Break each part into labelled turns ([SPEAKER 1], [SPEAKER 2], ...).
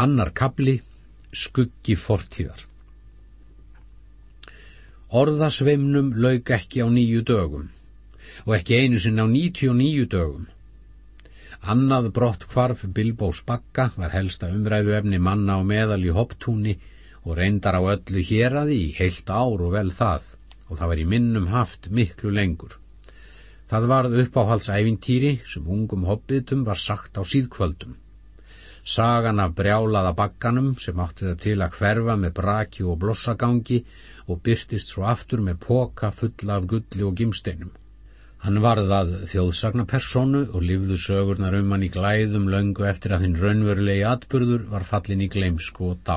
[SPEAKER 1] Annar kabli, skuggi fortíðar. Orðasveimnum lauk ekki á nýju dögum og ekki einu sinn á 99 dögum. Annað brott hvarf Bilbós bakka var helsta umræðu efni manna og meðal í hopptúni og reyndar á öllu hér að í heilt ár og vel það og það var í minnum haft miklu lengur. Það varð uppáhaldsævintýri sem ungum hobbitum var sagt á síðkvöldum. Sagan af brjálaða bakkanum sem átti það til að hverfa með braki og blossagangi og byrtist svo aftur með póka fulla af gulli og gimsteinum. Hann varðað þjóðsagnapersonu og livðu sögurnar um hann í glæðum löngu eftir að hinn raunverulegi atbyrður var fallin í gleimsku og dá.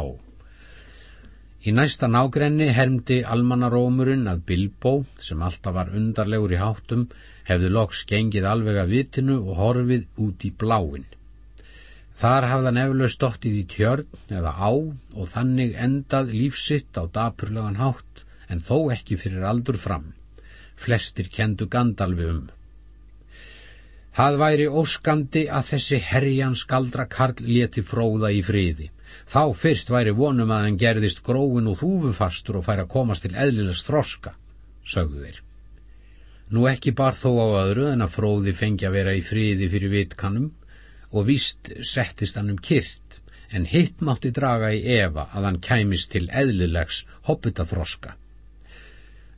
[SPEAKER 1] Í næsta nágrenni hermdi almanarómurinn að Bilbo, sem alltaf var undarlegur í háttum, hefði loks gengið alveg að vitinu og horfið út í bláin. Þar hafðan eflaust dottið í tjörn eða á og þannig endað lífsitt á dapurlegan hátt en þó ekki fyrir aldur fram flestir kendu Gandalfi um. Það væri óskandi að þessi herjan skaldra Karl leti fróða í friði. Þá fyrst væri vonum að hann gerðist gróin og þúfufastur og færi að komast til eðlilegs þroska, sögðu þeir. Nú ekki bar þó á öðru en að fróði fengi að vera í friði fyrir vitkanum og víst settist hann um kyrt, en hitt mátti draga í Eva að hann kæmist til eðlilegs hoppitaþroska.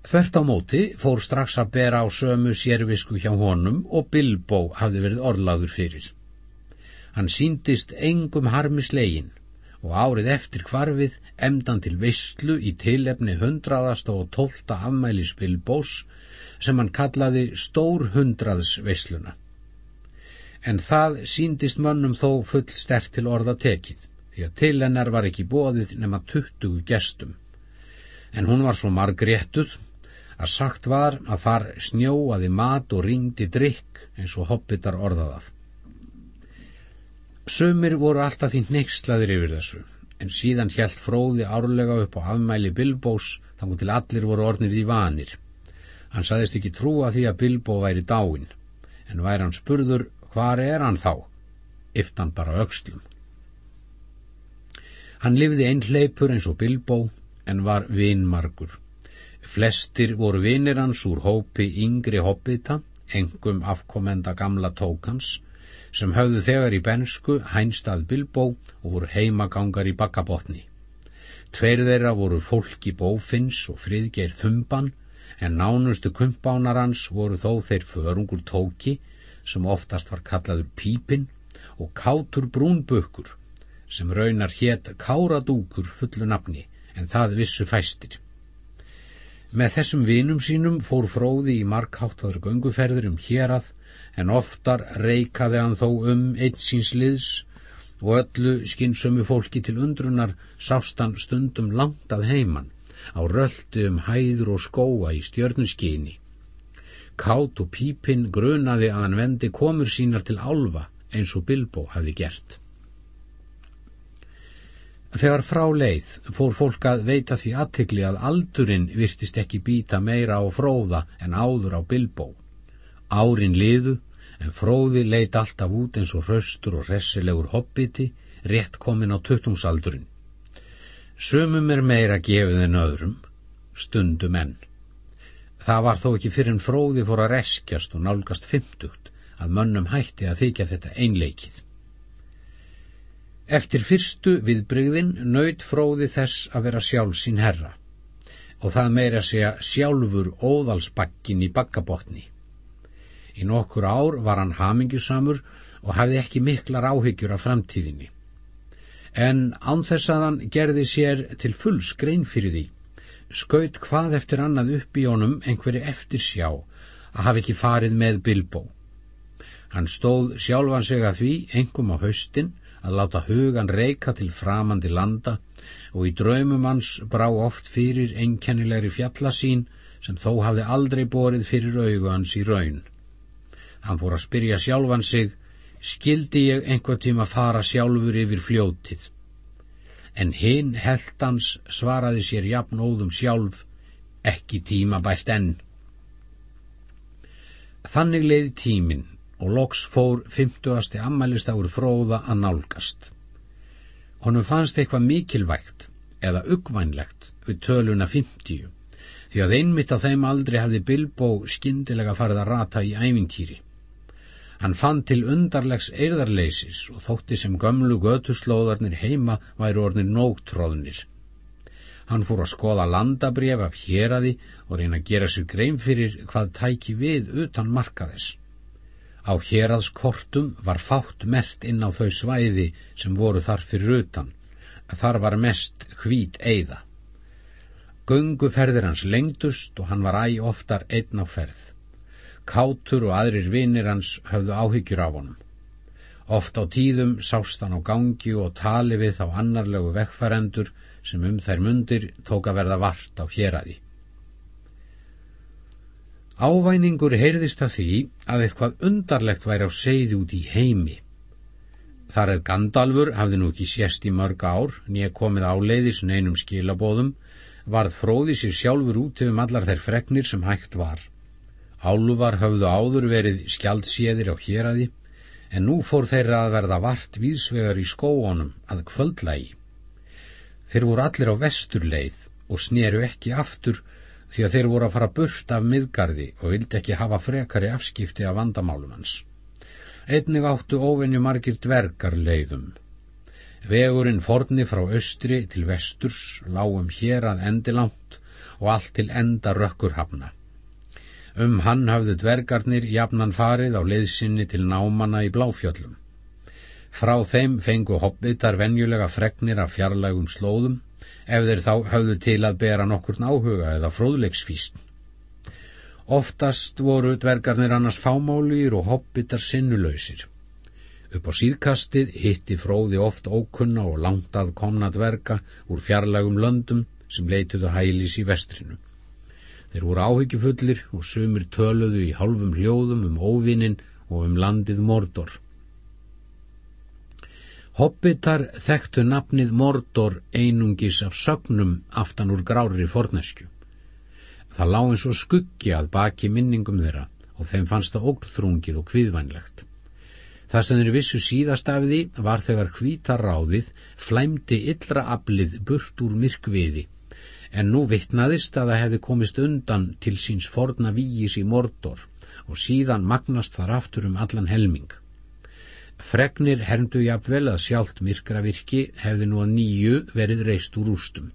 [SPEAKER 1] Þvert á móti fór strax að bera á sömu sérvisku hjá honum og Bilbo hafði verið orðlaður fyrir. Hann síndist engum harmi slegin og árið eftir kvarfið emdan til veistlu í tilefni hundraðasta og tólta afmælis Bilbos sem hann kallaði Stór hundraðs veisluna. En það síndist mönnum þó full stert til orða tekið því að til hennar var ekki bóðið nema 20 gestum. En hún var svo margréttuð að sagt var að þar snjóaði mat og ringdi drikk eins og hoppitar orðaðað. Sumir voru alltaf því neykslaðir yfir þessu, en síðan hjælt fróði árlega upp á afmæli Bilbós þannig til allir voru ornir í vanir. Hann saðist ekki trúa því að Bilbó væri dáin, en væri hann spurður hvar er hann þá, iftan bara aukslum. Hann lifði einn hleypur eins og Bilbó, en var vinmargur. Flestir voru vinir hans úr hópi yngri hobbita, engum afkomenda gamla tókans, sem höfðu þegar í bensku hænstað Bilbó og voru heimagangar í bakkabotni. Tveir þeirra voru fólki bófinns og friðgeir þumban, en nánustu kumpánar hans voru þó þeir förungur tóki, sem oftast var kallaður pípin, og kátur brúnbökkur, sem raunar hétt káradúkur fullu nafni, en það vissu fæstir. Með þessum vinum sínum fór fróði í markháttaður gönguferður um hérað en oftar reikaði hann þó um einsins liðs og öllu skinnsömu fólki til undrunar sástan stundum langt að heiman á röldi um hæður og skóa í stjörnuskyni. Kátt og pípinn grunaði að hann vendi komur sínar til álfa eins og Bilbo hafi gert. Þegar frá leið fór fólk að veita því aðtikli að aldurinn virtist ekki býta meira á fróða en áður á Bilbó. Árin liðu en fróði leit alltaf út eins og hraustur og ressilegur hobbiti rétt komin á tuttungsaldurinn. Sumum er meira gefið en öðrum, stundum enn. Það var þó ekki fyrir en fróði fór að reskjast og nálgast fymtugt að mönnum hætti að þykja þetta einleikið. Eftir fyrstu viðbrygðin nöyt fróði þess að vera sjálf sín herra og það meira segja sjálfur óðalsbakkin í bakkabotni. Í nokkur ár var hann hamingjusamur og hafði ekki miklar áhyggjur af framtíðinni. En ánþess að hann gerði sér til full skrein fyrir því, skaut hvað eftir annað upp í honum einhverju eftir sjá að hafi ekki farið með Bilbo. Hann stóð sjálfan sig að því, engum á haustin, að láta hugan reyka til framandi landa og í draumum hans brá oft fyrir einkennilegri fjallasín sem þó hafði aldrei borið fyrir augu hans í raun. Hann fór að spyrja sjálfan sig, skildi ég einhver tíma fara sjálfur yfir fljótið. En hinn heldans svaraði sér jafnóðum sjálf, ekki tíma bært enn. Þannig leiði tíminn og loks fór fymtuasti ammælistagur fróða að nálgast. Honum fannst eitthvað mikilvægt eða uggvænlegt við töluna 50 því að einmitt á þeim aldrei hafði Bilbo skindilega farið að rata í ævintýri. Hann fann til undarlegs eirðarleisis og þótti sem gömlu götuslóðarnir heima væri ornir nógtróðnir. Hann fór að skoða landabref af héradi og reyna að gera sér grein fyrir hvað tæki við utan markaðis. Á héradskortum var fátt mert inn á þau svæði sem voru þar fyrir utan. Þar var mest hvít eiða. Gunguferðir hans lengdust og hann var æg oftar einn á ferð. Kátur og aðrir vinnir hans höfðu áhyggjur af honum. Oft á tíðum sást hann á gangi og tali við þá annarlegu vekkfærendur sem um þær mundir tók að verða vart á héræði. Ávæningur heyrðist af því að eitthvað undarlegt væri á segði út í heimi. Þar eða Gandalfur hafði nú ekki sést í mörg ár, nýja komið áleiðis neinum skilabóðum, varð fróði sér sjálfur út um allar þær fregnir sem hægt var. Álvar höfðu áður verið skjaldséðir á héræði, en nú fór þeirra að verða vart vísvegar í skóonum að kvöldlægi. Þeir voru allir á vesturleið og sneru ekki aftur því að þeir voru að fara burt af miðgarði og vildi ekki hafa frekari afskipti af vandamálum hans. Einnig áttu óvenju margir dvergar leiðum. Vegurinn forni frá austri til vesturs lágum hér að endilánt og allt til enda rökkurhafna. Um hann hafðu dvergarnir jafnan farið á leiðsynni til námanna í bláfjöllum. Frá þeim fengu hobbitar venjulega fregnir af fjarlægum slóðum ef þeir þá hafðu til að bera nokkur náhuga eða fróðleiksfísn. Oftast voru dvergarnir annars fámálir og hobbitar sinnulöysir. Upp á síðkastið hitti fróði oft ókunna og langt að komna dverga úr fjarlægum löndum sem leituðu hælis í vestrinu. Þeir voru áhyggjufullir og sumir töluðu í hálfum hljóðum um óvinnin og um landið Mordor. Hobbitar þekktu nafnið Mordor einungis af sögnum aftan úr grári fornesku. Það lág eins og skuggi að baki minningum þeirra og þeim fannst það ógþrungið og kviðvænlegt. Það sem þeir vissu síðastafiði var þegar hvítaráðið flæmdi yllra aflið burt úr myrkviði en nú vittnaðist að það hefði komist undan til síns forna víis í Mordor og síðan magnast þar aftur um allan helming. Fregnir herndu jafnvel að sjálft myrkravirki hefði nú að nýju verið reist úr ústum.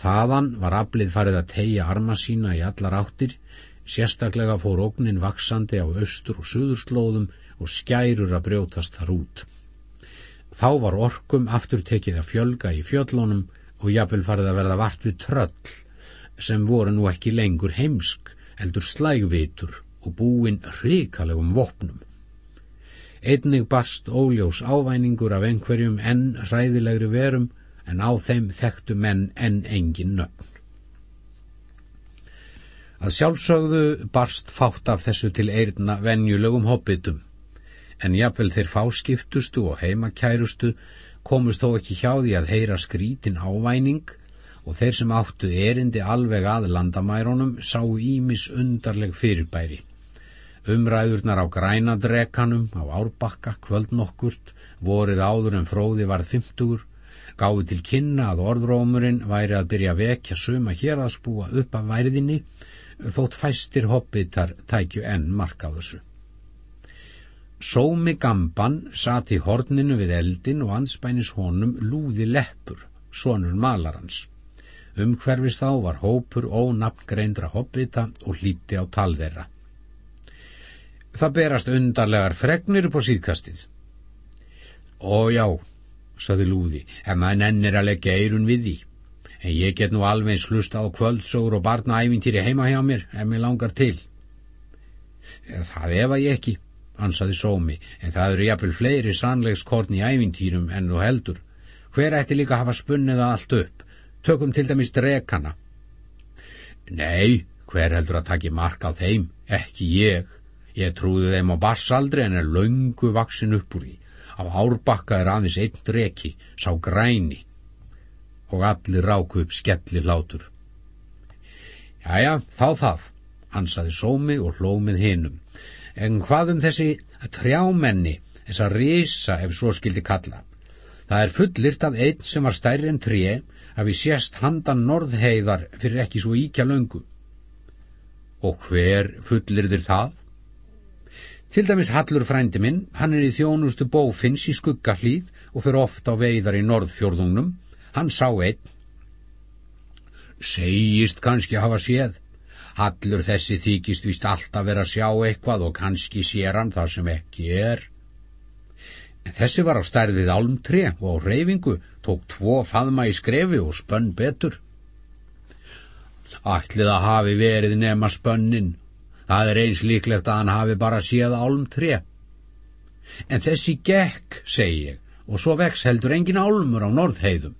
[SPEAKER 1] Þaðan var aflið farið að tegja arma sína í allar áttir, sérstaklega fór ógnin vaksandi á austur og suðurslóðum og skærur að brjótast þar út. Þá var orkum aftur tekið að fjölga í fjöllunum og jáfnvel farið að verða vart við tröll sem voru nú ekki lengur heimsk eldur slægvitur og búin hrikalegum vopnum. Einnig barst óljós ávæningur af einhverjum enn hræðilegri verum en á þeim þekktu menn enn engin nöfn. Að sjálfsögðu barst fátt af þessu til eirna venjulegum hobbitum, en jáfnvel þeir fáskiptustu og heimakærustu komust þó ekki hjá því að heyra skrítin ávæning og þeir sem áttu erindi alveg að landamærunum sáu ímis undarleg fyrirbæri. Umræðurnar á grænadrekanum á árbakka kvöldnokkurt vorið áður en fróði var þymtugur, gáði til kynna að orðrómurinn væri að byrja að vekja suma hér að spúa upp af værðinni, þótt fæstir hobbitar tækju enn markaðusu. Sómi Gamban satt í horninu við eldin og anspænis honum lúði leppur, sonur malarans. Umhverfist þá var hópur ónafngreindra hobbita og hlíti á talðeira. Það berast undarlegar fregnir upp á síðkastið. Ó já, saði lúði, ef maður nennir að leggja eirun við því. En ég get nú alveg slusta á kvöldsóur og barnaævintýri heima hjá mér ef mér langar til. Það efa ég ekki, ansaði sómi, en það eru jafnvel fleiri sannleikskorn í ævintýrum en þú heldur. Hver ætti líka hafa spunnið það allt upp? Tökum til dæmis drekana. Nei, hver heldur að taki mark á þeim? Ekki ég. Ég trúði þeim á barsaldri en er laungu vaksin upp úr því. Á árbakka er aðeins einn dreki, sá græni. Og allir ráku upp skelli hlátur. Jæja, þá það, ansaði sómi og hlómið hinnum en hvað um þessi trjámenni, þessa risa ef svo skildi kalla. Það er fullirt að einn sem var stærri en tré að við sést handan norðheiðar fyrir ekki svo íkja löngu. Og hver fullirðir það? Til dæmis Hallur frændi minn, hann er í þjónustu bófinns í skuggahlýð og fyrir ofta á veiðar í norðfjörðungnum. Hann sá einn. Segist kannski hafa séð. Hallur þessi þykist vist alltaf vera að sjá eitthvað og kannski sér hann það sem ekki er. En þessi var á stærðið álmtre og á reyfingu, tók tvo faðma í skrefi og spönn betur. Ætlið að hafi verið nema spönnin Það er eins líklegt að hann hafi bara séð álm tre. En þessi gekk, segi ég, og svo vex heldur engin álmur á norðheiðum.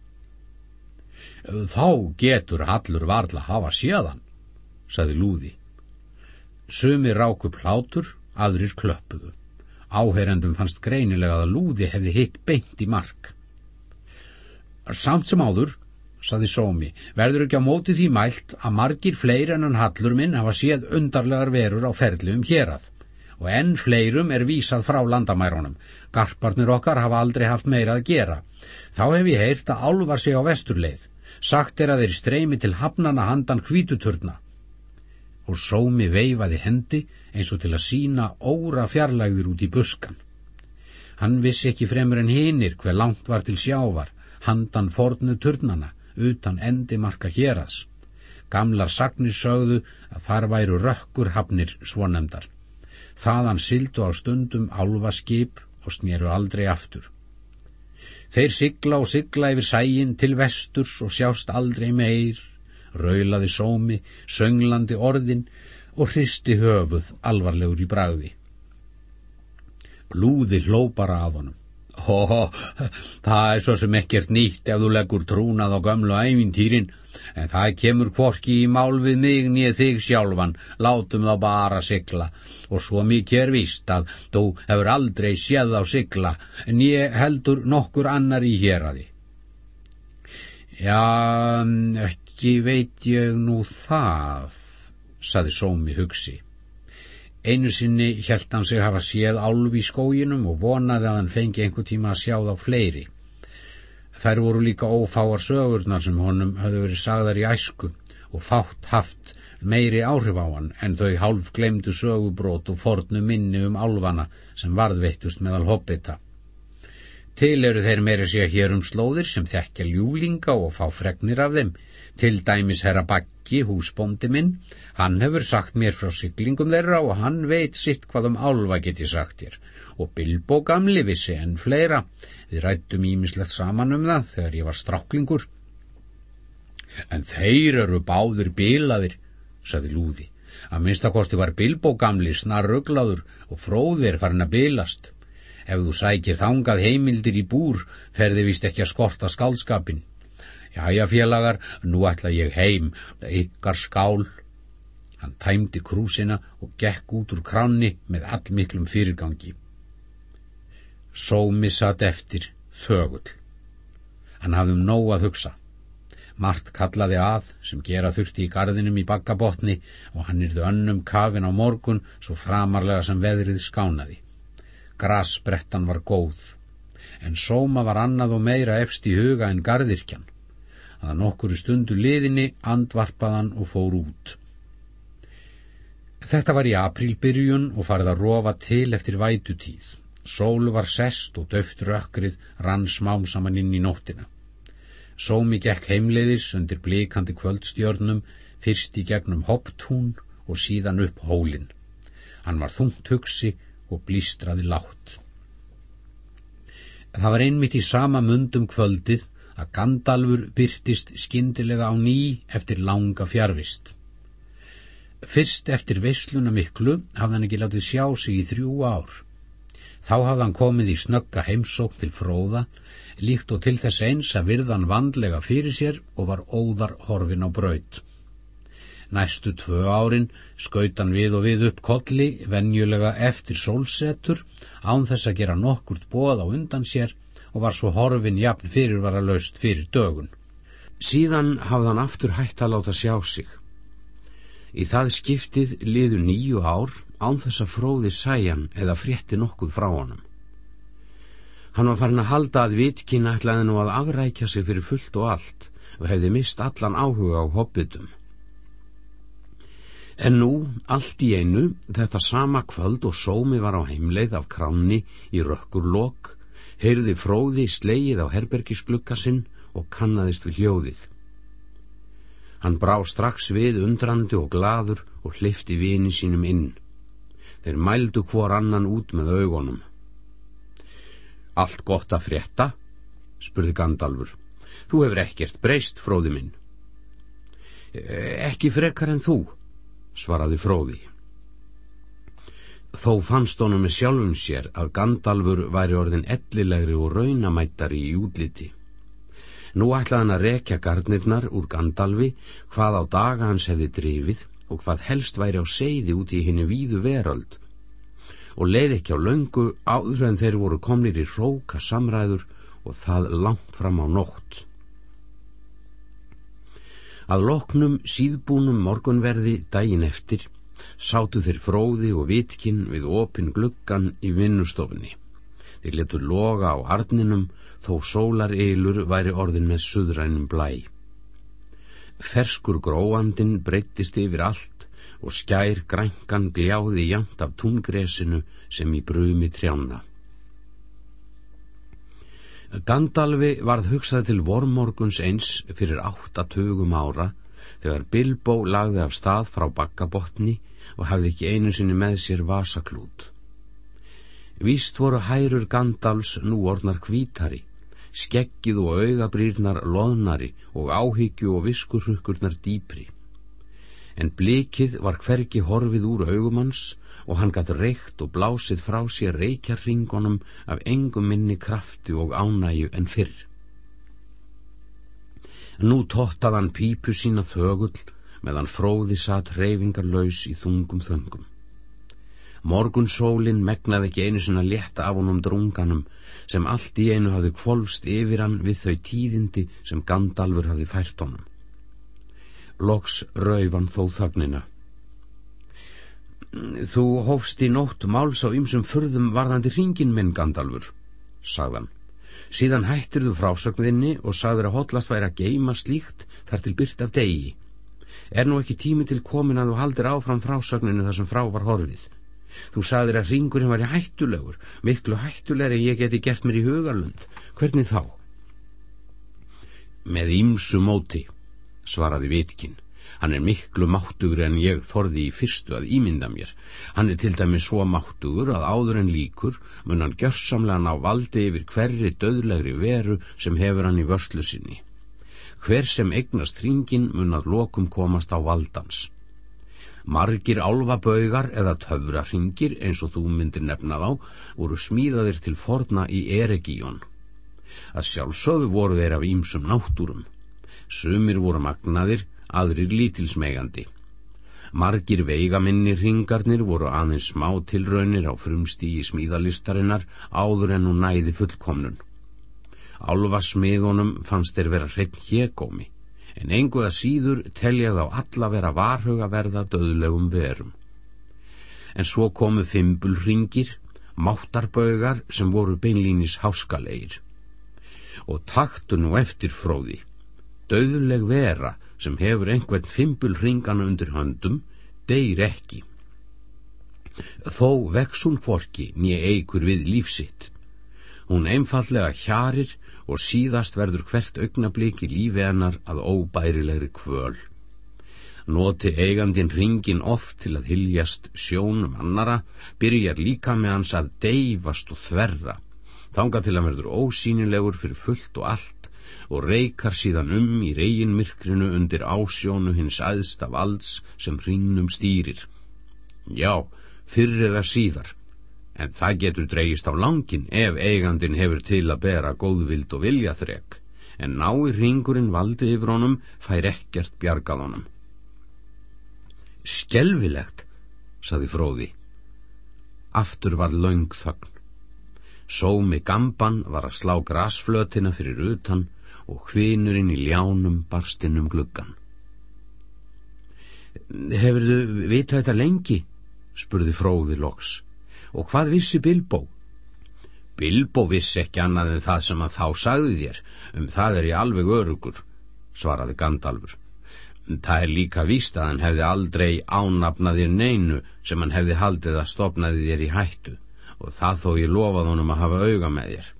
[SPEAKER 1] Þá getur Hallur varla hafa séðan, saði Lúði. Sumi rák upp hlátur, aðrir klöppuðu. Áherendum fannst greinilega að Lúði hefði hitt beint í mark. Samt sem áður saði Sómi, verður ekki á móti því mælt að margir fleir en hann hallur minn hafa séð undarlegar verur á ferli um hérað og enn fleirum er vísað frá landamærunum. Garparnir okkar hafa aldrei haft meira að gera. Þá hef ég heyrt að álvar sig á vesturleið. Sagt er að þeir streymi til hafnana handan hvítuturna. Og Sómi veifaði hendi eins og til að sína óra fjarlægður út í buskan. Hann vissi ekki fremur en hinnir hver langt var til sjávar, handan fornu turnana utan endimarka hérads. Gamlar sagnir sögðu að þar væru rökkur hafnir svonemdar. Þaðan sildu á stundum álva skip og snýru aldrei aftur. Þeir sigla og sigla yfir sægin til vesturs og sjást aldrei meir, raulaði sómi, sönglandi orðin og hristi höfuð alvarlegur í bragði. Lúði hlópara að honum. Hó, það er svo sem ekkert nýtt ef þú leggur trúnað á gömlu ævintýrin, en það kemur kvorki í mál við mig nýð þig sjálfan, látum þá bara sigla, og svo mikið er víst að þú hefur aldrei séð á sigla, en ég heldur nokkur annar í hér að því. Já, ekki veit ég nú það, saði Sómi hugsi. Einu sinni hjælt hann sig hafa séð álf í skóginum og vonaði að hann fengi einhver tíma að sjá þá fleiri. Þær voru líka ófáar sögurnar sem honum hafði verið sagðar í æsku og fátt haft meiri áhrif á hann en þau hálf glemdu sögubrót og fornu minni um álfana sem varðveittust meðal hobbita. Til eru þeir meiri sé hér um slóðir sem þekkja ljúlinga og fá fregnir af þeim, til dæmis herra Baggi, húsbóndi minn, Hann hefur sagt mér frá syklingum þeirra og hann veit sitt hvað um álva geti sagt þér. Og Bilbo gamli vissi enn fleira. Við rættum ímislegt saman um það þegar ég var stráklingur. En þeir eru báður bilaðir, saði Lúði. Að minnstakosti var Bilbo gamli snarruglaður og fróðir farin að bilast. Ef þú sækir þangað heimildir í búr, ferði vist ekki að skorta skálskapin. Jæja félagar, nú ætla ég heim, ykkar skál Hann tæmdi krúsina og gekk út úr kránni með allmiklum fyrirgangi. Sómi satt eftir, þögull. Hann hafði um nóg að hugsa. Mart kallaði að sem gera þurfti í gardinum í bakkabotni og hann yrðu önnum kafin á morgun svo framarlega sem veðrið skánaði. Grasbrettan var góð, en sóma var annað og meira efst í huga en gardirkjan. Að nokkuru stundu liðinni andvarpaðan og fór út. Þetta var í aprílbyrjun og farið að rofa til eftir vætutíð. Sólu var sest og döft rökkrið rann smám saman inn í nóttina. Sómi gekk heimleiðis undir blikandi kvöldstjörnum, fyrst í gegnum hopptún og síðan upp hólinn. Hann var þungt hugsi og blístraði látt. Það var einmitt í sama mundum kvöldið að Gandalfur byrtist skindilega á ný eftir langa fjárvist. Fyrst eftir veisluna miklu hafði hann ekki látið sjá sig í þrjú ár. Þá hafði hann komið í snögga heimsók til fróða, líkt og til þess eins að virðan vandlega fyrir sér og var óðar horfin á braut. Næstu tvö árin skautan við og við upp kolli, venjulega eftir sólsetur, án þess að gera nokkurt bóð á undan sér og var svo horfin jafn fyrirvara laust fyrir dögun. Síðan hafði hann aftur hægt að láta sjá sig. Í það skiptið liðu nýju ár án þess að fróði sæjan eða frétti nokkuð frá honum.
[SPEAKER 2] Hann var farin að halda að vitkinn ætlaði nú að afrækja sig fyrir fullt og allt og hefði mist allan áhuga á hobbitum. En nú, allt í einu, þetta sama kvöld og sómi var á heimleið af kránni í rökkurlokk, heyrði fróði slegið á herbergisglukka sinn og kannaðist við hljóðið. Hann brá strax við undrandi og gladur og hlifti vini sínum inn. Þeir mældu hvor annan út með augunum. Allt gott að frétta? spurði Gandalfur. Þú hefur ekkert breyst, fróði minn. E, ekki frekar en þú, svaraði fróði. Þó fannst honum með sjálfum sér að Gandalfur væri orðin ellilegri og raunamættari í útliti. Nú ætlaði hann að rekja gardnirnar úr Gandalfi hvað á daga hans hefði drifið og hvað helst væri á seiði út í henni víðu veröld og leið ekki á löngu áður en þeir voru komnir í róka samræður og það langt fram á nótt. Að loknum síðbúnum morgunverði daginn eftir sátu þeir fróði og vitkinn við opin gluggan í vinnustofunni. Þeir letu loga á arninum þó sólareilur væri orðin með suðrænum blæ. Ferskur gróandin breyttist yfir allt og skær grænkan gljáði jamt af tungresinu sem í brumi trjána. Gandalfi varð hugsað til vormorguns eins fyrir áttatugum ára þegar Bilbo lagði af stað frá bakkabotni og hafði ekki einu sinni með sér vasaklút. Víst voru hærur Gandals nú orðnar hvítari skeggið og augabrýrnar loðnari og áhyggju og viskurrukkurnar dýpri. En blikið var hverki horfið úr augumanns og hann gatt reykt og blásið frá sér reykjarringunum af engum minni krafti og ánæju en fyrr. Nú tóttað hann pípu sína þögull meðan fróði satt reyfingarlaus í þungum þöngum. Morgun sólinn megnaði ekki einu sinna létta af honum drunganum sem allt í einu hafði kvolfst yfir hann við þau tíðindi sem Gandalfur hafði fært honum. Loks raufan þó þögnina. Þú hófst í nótt máls á ymsum furðum varðandi hringin minn, Gandalfur, sagðan. Síðan hættir þú frásögninni og sagður að hotlast væri að geima slíkt þar til byrt af degi. Er nú ekki tími til komin að þú haldir áfram frásögninu þar sem frá var horfið? Þú saðir að ringurinn var í hættulegur, miklu hættulegur en ég geti gert mér í hugalund. Hvernig þá? Með ímsu móti, svaraði Vitkinn. Hann er miklu máttugur en ég þorði í fyrstu að ímynda mér. Hann er til dæmi svo máttugur að áður en líkur mun hann gjörsamlega ná valdi yfir hverri döðlegri veru sem hefur hann í vörslu sinni. Hver sem eignast ringin mun að lokum komast á valdans. Margir álfabaugar eða töfrarringir eins og þú myndir nefna þá voru smíðaðir til forna í Eregíón. Að sjálfsögðu voru þeir af ímsum náttúrum. Sumir voru magnaðir, aðrir lítilsmegandi. Margir veigaminni ringarnir voru aðeins smá tilraunir á frumstígi smíðalistarinnar áður en hún næði fullkomnun. Álfasmiðunum fannst þeir vera hreinn hégómi en enguða síður telja þá alla vera varhuga verða döðlegum verum. En svo komu fimbulringir, máttarbögar sem voru beinlínis háskalegir. Og taktu nú eftir fróði, döðleg vera sem hefur einhvern fimbulringana undir höndum, deyr ekki. Þó vex hún forki nýja eigur við lífsitt. Hún einfallega hjarir og síðast verður hvert augnablík í lífi hennar að óbærilegri kvöl. Noti eigandin ringin oft til að hyljast sjónum annara, byrjar líka með hans að deyfast og þverra, þanga til að verður ósýnilegur fyrir fullt og allt og reykar síðan um í reginmirkrinu undir ásjónu hins aðsta valds sem ringnum stýrir. Já, fyrir eða síðar, en það getur dreyist á langin ef eigandin hefur til að bera góðvild og viljaþrek, en nái ringurinn valdi yfir honum fær ekkert bjargað honum. Skelvilegt, saði fróði. Aftur var laung þögn. Sómi gamban var að slá grasflötina fyrir utan og hvinurinn í ljánum barstinnum gluggan. Hefurðu vitað þetta lengi? spurði fróði loks. Og hvað vissi Bilbo? Bilbo vissi ekki annað en það sem að þá sagði þér, um það er ég alveg örugur, svaraði Gandalfur. Það er líka víst að hann hefði aldrei ánafnaðir neinu sem hann hefði haldið að stopnaði þér í hættu og það þó ég lofað honum að hafa auga með þér.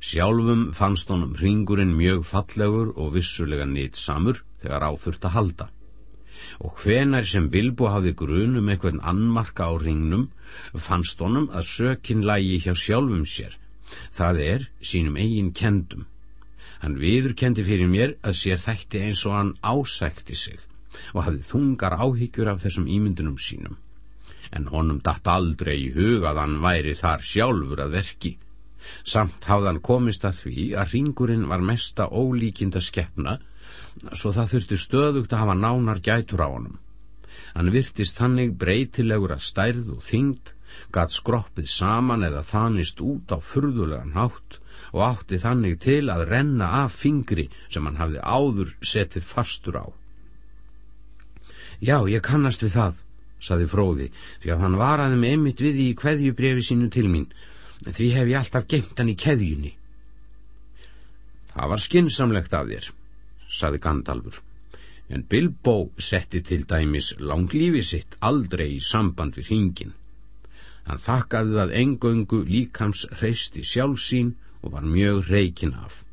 [SPEAKER 2] Sjálfum fannst honum ringurinn mjög fallegur og vissulega nýtt samur þegar áþurft að halda. Og hvenar sem Bilbo hafði grunum eitthvað annmarka á ringnum fannst honum að sökin lægi hjá sjálfum sér. Það er sínum eigin kendum hann viðurkendi fyrir mér að sér þætti eins og hann ásækti sig og hafði þungar áhyggjur af þessum ímyndunum sínum. En honum datt aldrei í huga að hann væri þar sjálfur að verki samt hafðan komist að því að ringurinn var mesta ólíkinda skeppna svo það þurfti stöðugt að hafa nánar gætur á honum. Hann virtist þannig breytilegur að stærð og þyngd, gatt skroppið saman eða þanist út á furðulegan hátt og átti þannig til að renna af fingri sem hann hafði áður setið fastur á. Já, ég kannast við það, saði fróði, því að hann varaði með einmitt við í kveðjubrefi sínu til mín, því hef ég alltaf geimt hann í keðjunni. Það var skinsamlegt af þér, saði Gandalfur. En Bilbo setti til dæmis langlífi sitt aldrei í samband við hringin. Hann þakkaði það engöngu líkams hreisti sjálfsín og var mjög reikin af.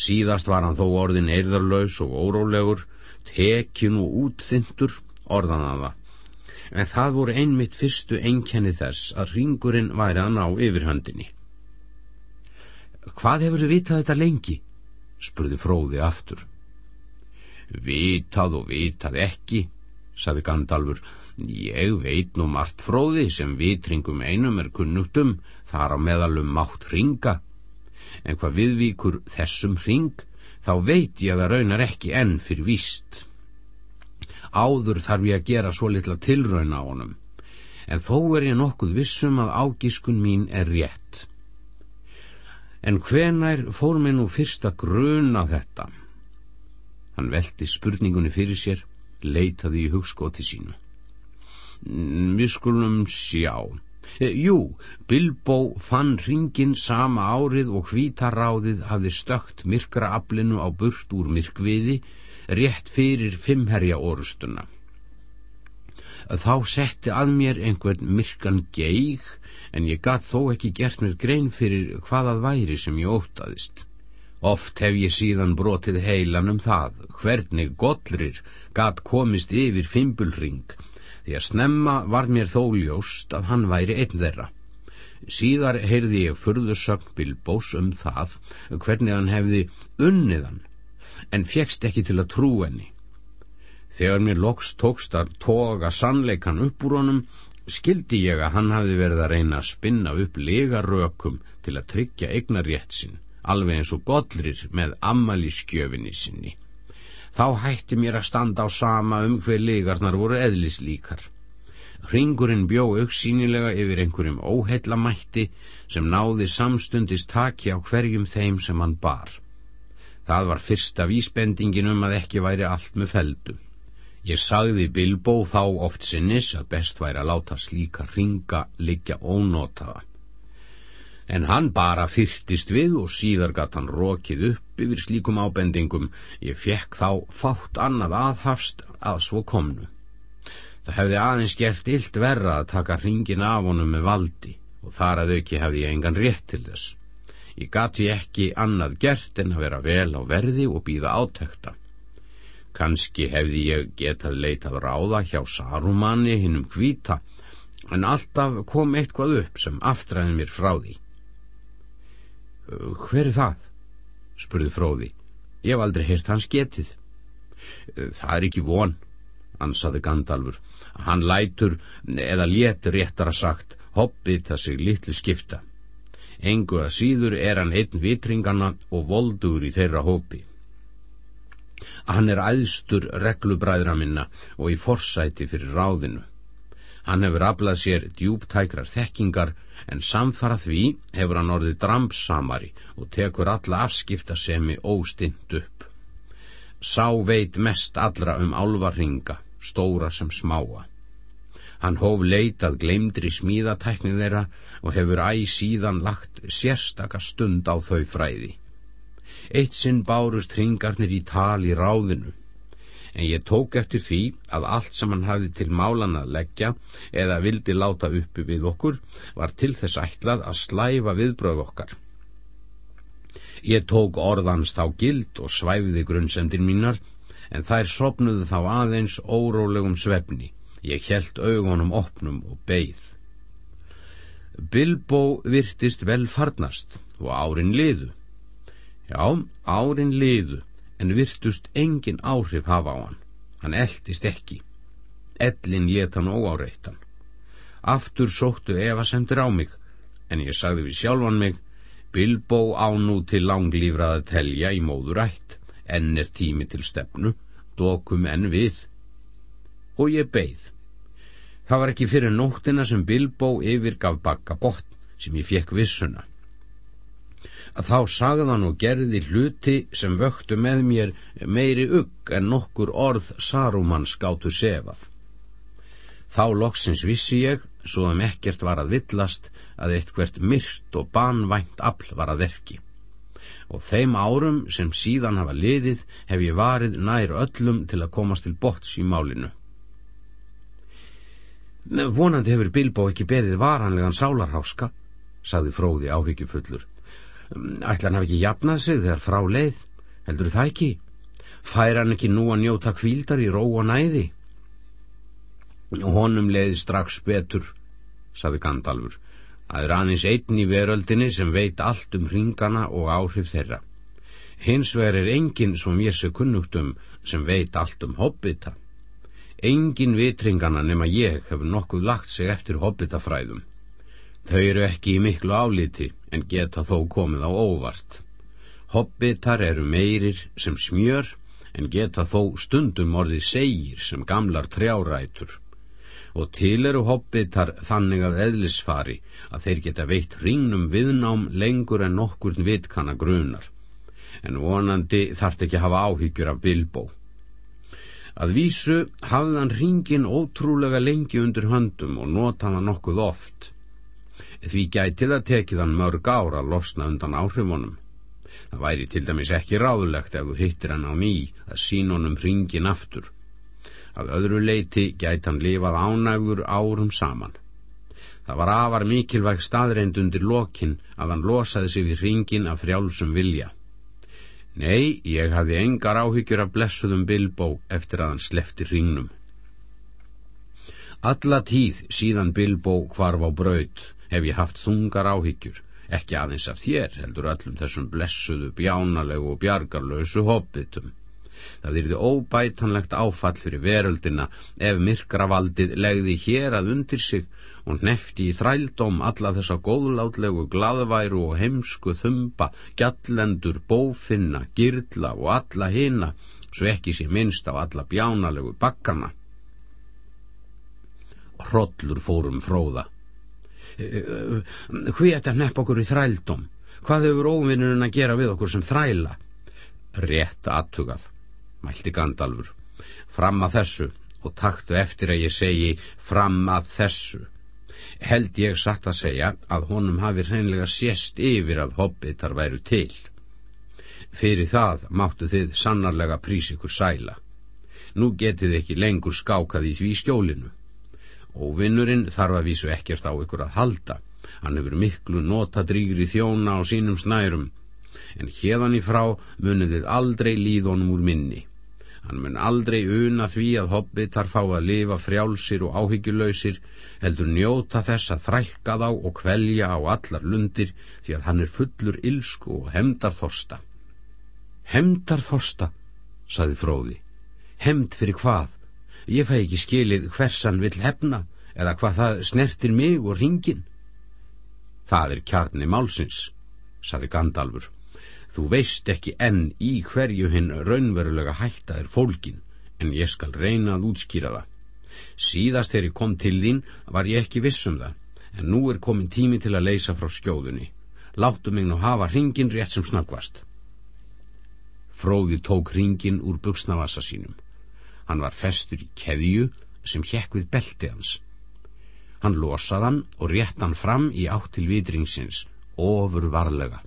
[SPEAKER 2] Síðast var hann þó orðin eirðarlaus og órólegur, tekin og útþyndur, orðan að það. En það voru einmitt fyrstu einkenni þess að ringurinn væri að ná yfirhöndinni. Hvað hefur þið vitað þetta lengi? spurði fróði aftur. Vitað og vitað ekki, saði Gandalfur. Ég veit nú margt fróði sem vitringum einum er kunnugtum, þar á meðalum mátt ringa. En hvað viðvíkur þessum ring, þá veit ég að það raunar ekki enn fyrir víst. Áður þarf ég að gera svo litla tilraun á honum, en þó er ég nokkuð vissum að ágiskun mín er rétt. En hvenær fór mér nú fyrsta gruna þetta? Hann velti spurningunni fyrir sér, leitaði í hugskoti sínu. Mm, við skulum sjá. E, jú, Bilbo fann ringin sama árið og hvítaráðið hafði stökt myrkra aflinu á burt úr myrkviði rétt fyrir fimmherja orustuna. Þá setti að mér einhvern myrkan geig en ég gatt þó ekki gert mér grein fyrir hvaðað væri sem ég ótaðist. Oft hef ég síðan brotið heilan um það, hvernig gollrir gat komist yfir fimbulring, því að snemma var mér þó ljóst að hann væri einn þeirra. Síðar heyrði ég furðursögn Bilbós um það, hvernig hann hefði unniðan, en fegst ekki til að trú henni. Þegar mér loks tókst að toga sannleikan upp úr honum, skildi ég að hann hafi verið að reyna að spinna upp lega rökum til að tryggja eignarétt sinn alveg eins og godlir með ammaliskjöfinni sinni. Þá hætti mér að standa á sama um hver ligarnar voru eðlislíkar. Ringurinn bjó auksínilega yfir einhverjum óheillamætti sem náði samstundist taki á hverjum þeim sem hann bar. Það var fyrsta vísbendingin um að ekki væri allt með feldu. Ég sagði Bilbo þá oft sinnis að best væri að láta slíka ringa liggja ónotaða en hann bara fyrtist við og síðar gatt hann rokið upp yfir slíkum ábendingum. Ég fekk þá fátt annað aðhafst að svo komnu. Það hefði aðeins gert illt verra að taka ringin af honum með valdi og þar að auki hefði ég engan rétt til þess. Ég gati ekki annað gert en að vera vel á verði og býða átekta. Kanski hefði ég getað leitað ráða hjá Sarumanni hinnum hvita, en alltaf kom eitthvað upp sem aftræði mér frá því. Hver er það? spurði fróði. Ég hef aldrei heyrt hans getið. Það er ekki von, ansaði Gandalfur. Hann lætur, eða létur réttara sagt, hoppið það sig litlu skipta. Engu að síður er hann einn vitringana og voldur í þeirra hópi. Hann er æðstur reglubræðra minna og í forsæti fyrir ráðinu. Hann hefur aflað sér djúptækrar þekkingar en samfara því hefur hann orðið dramsamari og tekur alla afskiptasemi óstint upp. Sá veit mest allra um álvarringa, stóra sem smáa. Hann hóf leitað gleymdri smíðatækni þeirra og hefur æg síðan lagt sérstaka stund á þau fræði. Eitt sinn bárust hringarnir í tal í ráðinu, en ég tók eftir því að allt sem hann hafði til málan að leggja eða vildi láta uppi við okkur var til þess ætlað að slæfa viðbröð okkar. Ég tók orðans þá gild og svæfði grunnsendir mínar, en þær sopnuðu þá aðeins órólegum svefni. Ég held augunum opnum og beigð. Bilbo virtist vel farnast og árin liðu. Já, árin liðu, en virtust engin áhrif hafa á hann. Hann eldist ekki. Ellin let hann óáreittan. Aftur sóttu Eva sendir á mig, en ég sagði við sjálfan mig, Bilbo á nú til langlýfrað að telja í móðurætt, enn er tími til stefnu, dokum enn við. Og ég beigð. Það var ekki fyrir nóttina sem Bilbo yfirgaf bakka botn sem ég fekk vissuna. Að þá sagðan og gerði hluti sem vöktu með mér meiri ugg en nokkur orð Sarumans gáttu sefað. Þá loksins vissi ég, svo að mekkert var að villast, að eitthvert myrt og banvænt afl var að verki. Og þeim árum sem síðan hafa liðið hef ég varið nær öllum til að komast til bots í málinu. Vonandi hefur Bilbo ekki beðið varanlegan sálarháska, sagði fróði áhyggjufullur. Ætlan hafi ekki jafnað sig þegar frá leið, heldur það ekki? Fær hann ekki nú að njóta kvíldar í ró og næði? Honum leiði strax betur, saði Gandalfur. Það er aðeins einn í veröldinni sem veit allt um hringana og áhrif þeirra. Hins vegar er enginn sem mér sé kunnugt um sem veit allt um hobbita. Engin vitringana nema ég hefur nokkuð lagt sig eftir hobbitafræðum. Þau eru ekki í miklu áliti en geta þó komið á óvart. Hobbitar eru meirir sem smjör en geta þó stundum orðið segir sem gamlar trjárætur og til eru hobbitar þannig að eðlisfari að þeir geta veitt ringnum viðnám lengur en nokkurn vitkana grunar. En vonandi þarf ekki hafa áhyggjur af Bilbo. Að vísu hafði hann ringin ótrúlega lengi undir höndum og notaði hann nokkuð oft. Því gætið að tekið hann mörg ára að losna undan áhrifunum. Það væri til dæmis ekki ráðulegt ef þú hittir hann á ný að sín honum ringin aftur. Að öðru leiti gæti hann lifað ánægður árum saman. Það var afar mikilvæg staðreind undir lokin að hann losaði sig við ringin af frjálsum vilja. Nei, ég hafði engar áhyggjur af blessuðum Bilbo eftir að hann slefti ringnum. Alla tíð síðan Bilbo hvarf á braut hef ég haft þungar áhyggjur, ekki aðeins af þér heldur öllum þessum blessuðu, bjánalegu og bjargarlausu hobbitum. Það yrði óbætanlegt áfall fyrir veröldina ef myrkravaldið legði hér að undir sig og nefti í þrældóm alla þessa góðlátlegu gladværu og heimsku þumba, gjallendur, bófinna, girdla og alla hina, svo ekki sé minnst á alla bjánalegu bakkana. Hrollur fórum fróða. Hví ætti að nepp okkur í þrældóm? Hvað hefur óvinnurinn að gera við okkur sem þræla? Rétt aðtugað mælti Gandalfur, fram að þessu og taktu eftir að ég segi fram að þessu. Held ég satt að segja að honum hafi hreinlega sést yfir að hobbitar væru til. Fyrir það máttu þið sannarlega prís ykkur sæla. Nú getið ekki lengur skákað í því skjólinu. Og vinnurinn þarf að vísu ekkert á ykkur að halda. Hann hefur miklu notadrýgri þjóna á sínum snærum, en hérðan í frá munið þið aldrei líðonum úr minni. Hann mun aldrei una því að hobbitar fá að lifa frjálsir og áhyggjulausir, heldur njóta þess að þrælka þá og kvelja á allar lundir því að hann er fullur ilsku og hemdarþorsta. Hemdarþorsta, saði fróði. Hemd fyrir hvað? Ég fæ ekki skilið hversan vill hefna eða hvað það snertir mig og ringin. Það er kjarni málsins, saði Gandalfur. Þú veist ekki enn í hverju hinn raunverulega hætta er fólkin, en ég skal reyna að útskýra það. Síðast þegar ég kom til þín var ég ekki viss um það, en nú er komin tími til að leysa frá skjóðunni. Láttu mig nú hafa ringin rétt sem snakvast. Fróði tók ringin úr buksnavassa sínum. Hann var festur í keðju sem hjekk við belti hans. Hann losaðan og réttan fram í átt til vitringsins, ofur varlega.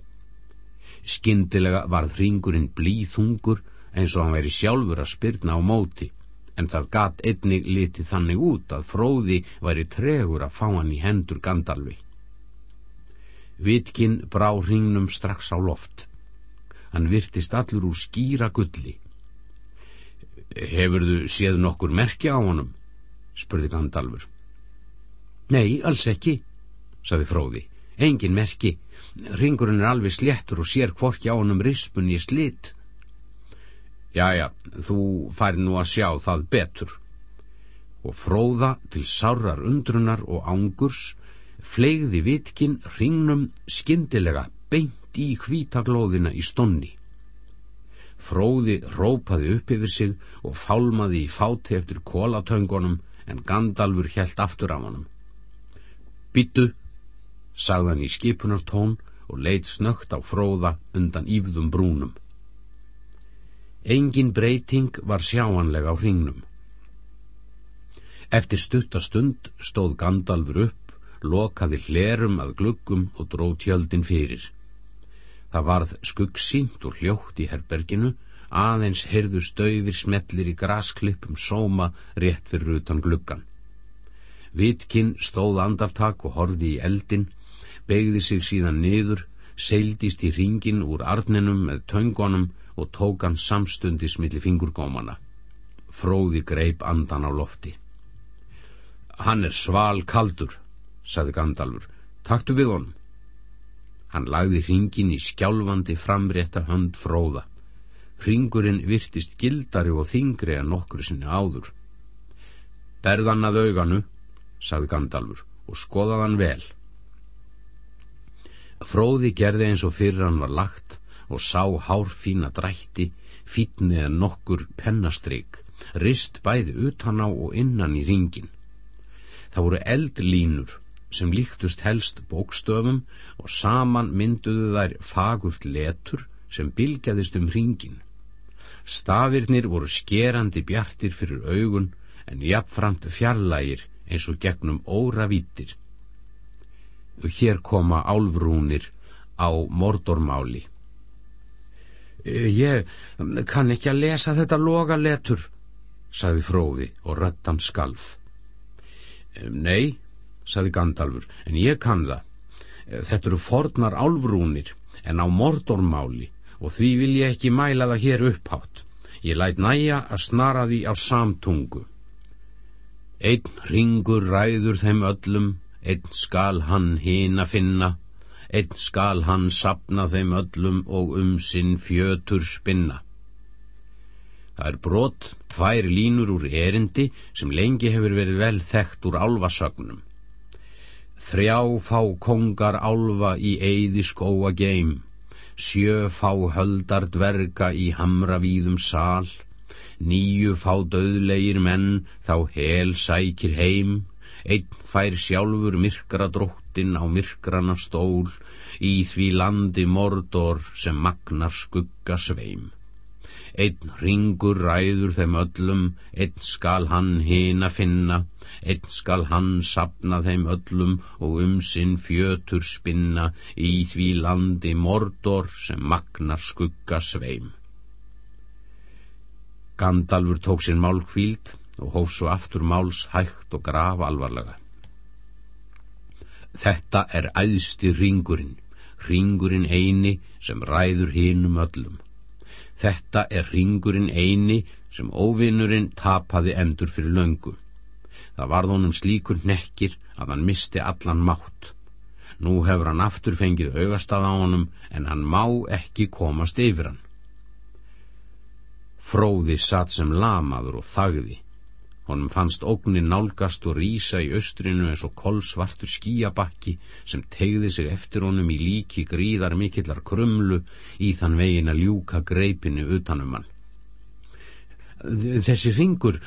[SPEAKER 2] Skyndilega varð hringurinn blíþungur eins og hann veri sjálfur að spyrna á móti, en það gat einnig litið þannig út að fróði væri tregur að fá hann í hendur Gandalfi. Vitkinn brá hringnum strax á loft. Hann virtist allur úr skýra gulli. Hefurðu séð nokkur merkja á honum? spurði Gandalfur. Nei, alls ekki, saði fróði. Engin merki. Ringurinn er alveg sléttur og sér hvorki á honum rispun í slitt. Jæja, þú fær nú að sjá það betur. Og fróða til sárar undrunar og ángurs flegði vitkinn ringnum skindilega beint í hvítaglóðina í stonni. Fróði rópaði upp yfir sig og fálmaði í fáti eftir kólatöngunum en Gandalfur helt aftur af honum. Bittu, sagðan í skipunartón og leitt snögt á fróða undan ífðum brúnum. Engin breyting var sjáanlega á hringnum. Eftir stuttastund stóð Gandalfur upp, lokaði hlerum að gluggum og dró tjöldin fyrir. Það varð skuggsínt og hljótt í herberginu, aðeins heyrðu stöyfir smellir í grasklippum sóma rétt fyrir utan gluggan. Vitkinn stóð andartak og horfi í eldin, begði sig síðan niður, seildist í ringin úr arninum með töngunum og tók hann samstundis millir fingurgómana. Fróði greip andan á lofti. Hann er sval kaldur, saði Gandalfur. Taktu við honum. Hann lagði hringin í skjálfandi framrétta hönd fróða. Hringurinn virtist gildari og þingri en nokkur sinni áður. Berðan að auganu, saði Gandalfur, og skoðaðan vel. Fróði gerði eins og fyrir hann var lagt og sá hárfína drætti, fítni en nokkur pennastrygg, rist bæði utan á og innan í ringin. Það voru eldlínur sem líktust helst bókstöfum og saman mynduðu þær fagurt letur sem bylgjaðist um hringin. Stafirnir voru skerandi bjartir fyrir augun en jafnframt fjarlægir eins og gegnum óra vítir. Hér koma álvrúnir á mordormáli. Ég kann ekki að lesa þetta loga letur, sagði fróði og röttan skalf. Nei, saði Gandalfur, en ég kann það. Þetta eru fornar álvrúnir, en á mordormáli, og því vil ég ekki mæla það hér upphátt. Ég læt næja að snara því á samtungu. Einn ringur ræður þeim öllum, einn skal hann hina finna, einn skal hann sapna þeim öllum og um sinn fjötur spinna. Það er brot, tvær línur úr erindi sem lengi hefur verið vel þekkt úr álvasögnum. Þrjá fá kongar álfa í eyði skóa geim, sjö fá höldar dverga í hamravíðum sál, níu fá döðlegir menn þá hel sækir heim, einn fær sjálfur myrkra dróttin á myrkrana stól, í því landi mordor sem magnar skugga sveim. Einn ringur ræður þeim öllum, einn skal hann hina finna, einn skal hann sapna þeim öllum og um sinn fjötur spinna í því landi mordor sem magnar skugga sveim. Gandalfur tók sinn málkvíld og hóf svo aftur máls hægt og graf alvarlega. Þetta er æðsti ringurinn, ringurinn eini sem ræður hinum öllum. Þetta er ringurinn eini sem óvinnurinn tapaði endur fyrir löngu. Það varð honum slíkur nekkir að hann misti allan mátt. Nú hefur hann aftur fengið augastað á honum en hann má ekki komast yfir hann. Fróði satt sem lamaður og þagði. Honum fannst ógnin nálgast og rýsa í austrinu eins og kolsvartur skíabakki sem tegði sig eftir honum í líki gríðar mikillar krumlu í þann vegin að ljúka greipinu utanum hann. Þessi ringur,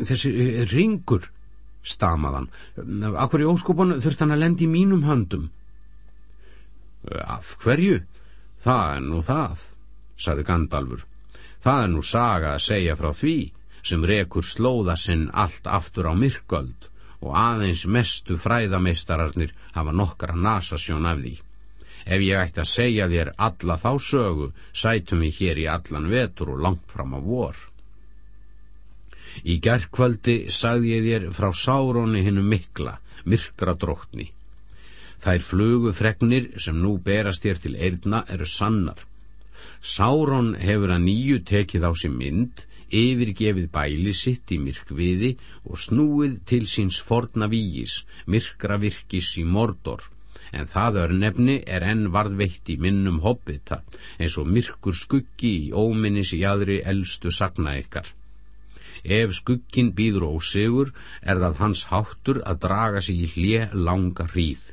[SPEAKER 2] þessi ringur, stamaðan. Af hverju óskupun þurft hann að lendi í mínum höndum? Af hverju? Það er nú það, saði Gandalfur. Það er nú saga að segja frá því sem rekur slóða sinn allt aftur á myrköld og aðeins mestu fræðameistararnir hafa nokkara nasasjón af því. Ef ég ætti að segja þér alla þá sögu, sætum við hér í allan vetur og langt fram á vor. Í gerðkvöldi sagði ég þér frá Sáróni hinnu mikla, myrkra dróttni. Þær flugu fregnir sem nú berast þér til eirna eru sannar. Sárón hefur að nýju tekið á sér mynd yfirgefið bæli sitt í myrkviði og snúið til síns forna vígis, myrkra virkis í mordor, en það örnefni er enn varðveitt í minnum hobbita, eins og myrkur skuggi í óminnis í aðri eldstu sagna ykkar. Ef skuggin býður ósegur er það hans háttur að draga sig í hlje langa hríð,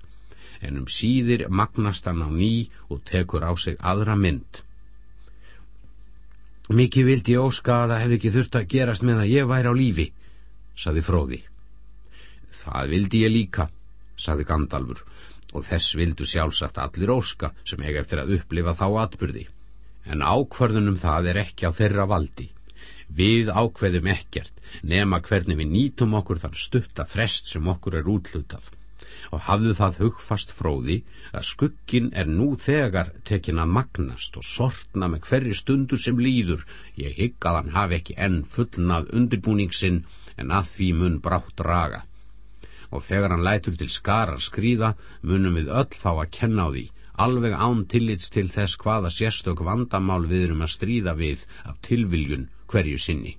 [SPEAKER 2] en um síðir magnast hann á ný og tekur á sig aðra mynd. Mikið vildi ég óska að það hefði ekki þurft að gerast með að ég væri á lífi, saði Fróði. Það vildi ég líka, saði Gandalfur, og þess vildu sjálfsagt allir óska sem heg eftir að upplifa þá atbyrði. En ákvarðunum það er ekki á þeirra valdi. Við ákveðum ekkert, nema hvernig við nýtum okkur þar stutta frest sem okkur er útlutað og hafðu það hugfast fróði að skuggin er nú þegar tekin að magnast og sortna með hverri stundu sem líður. Ég hygg að hann hafi ekki enn fullnað undirbúningsinn en að því mun brátt draga og þegar hann lætur til skarar skrýða munum við öll fá að kenna á því alveg án tillits til þess hvaða sérstök vandamál við erum að stríða við af tilviljun hverju sinni.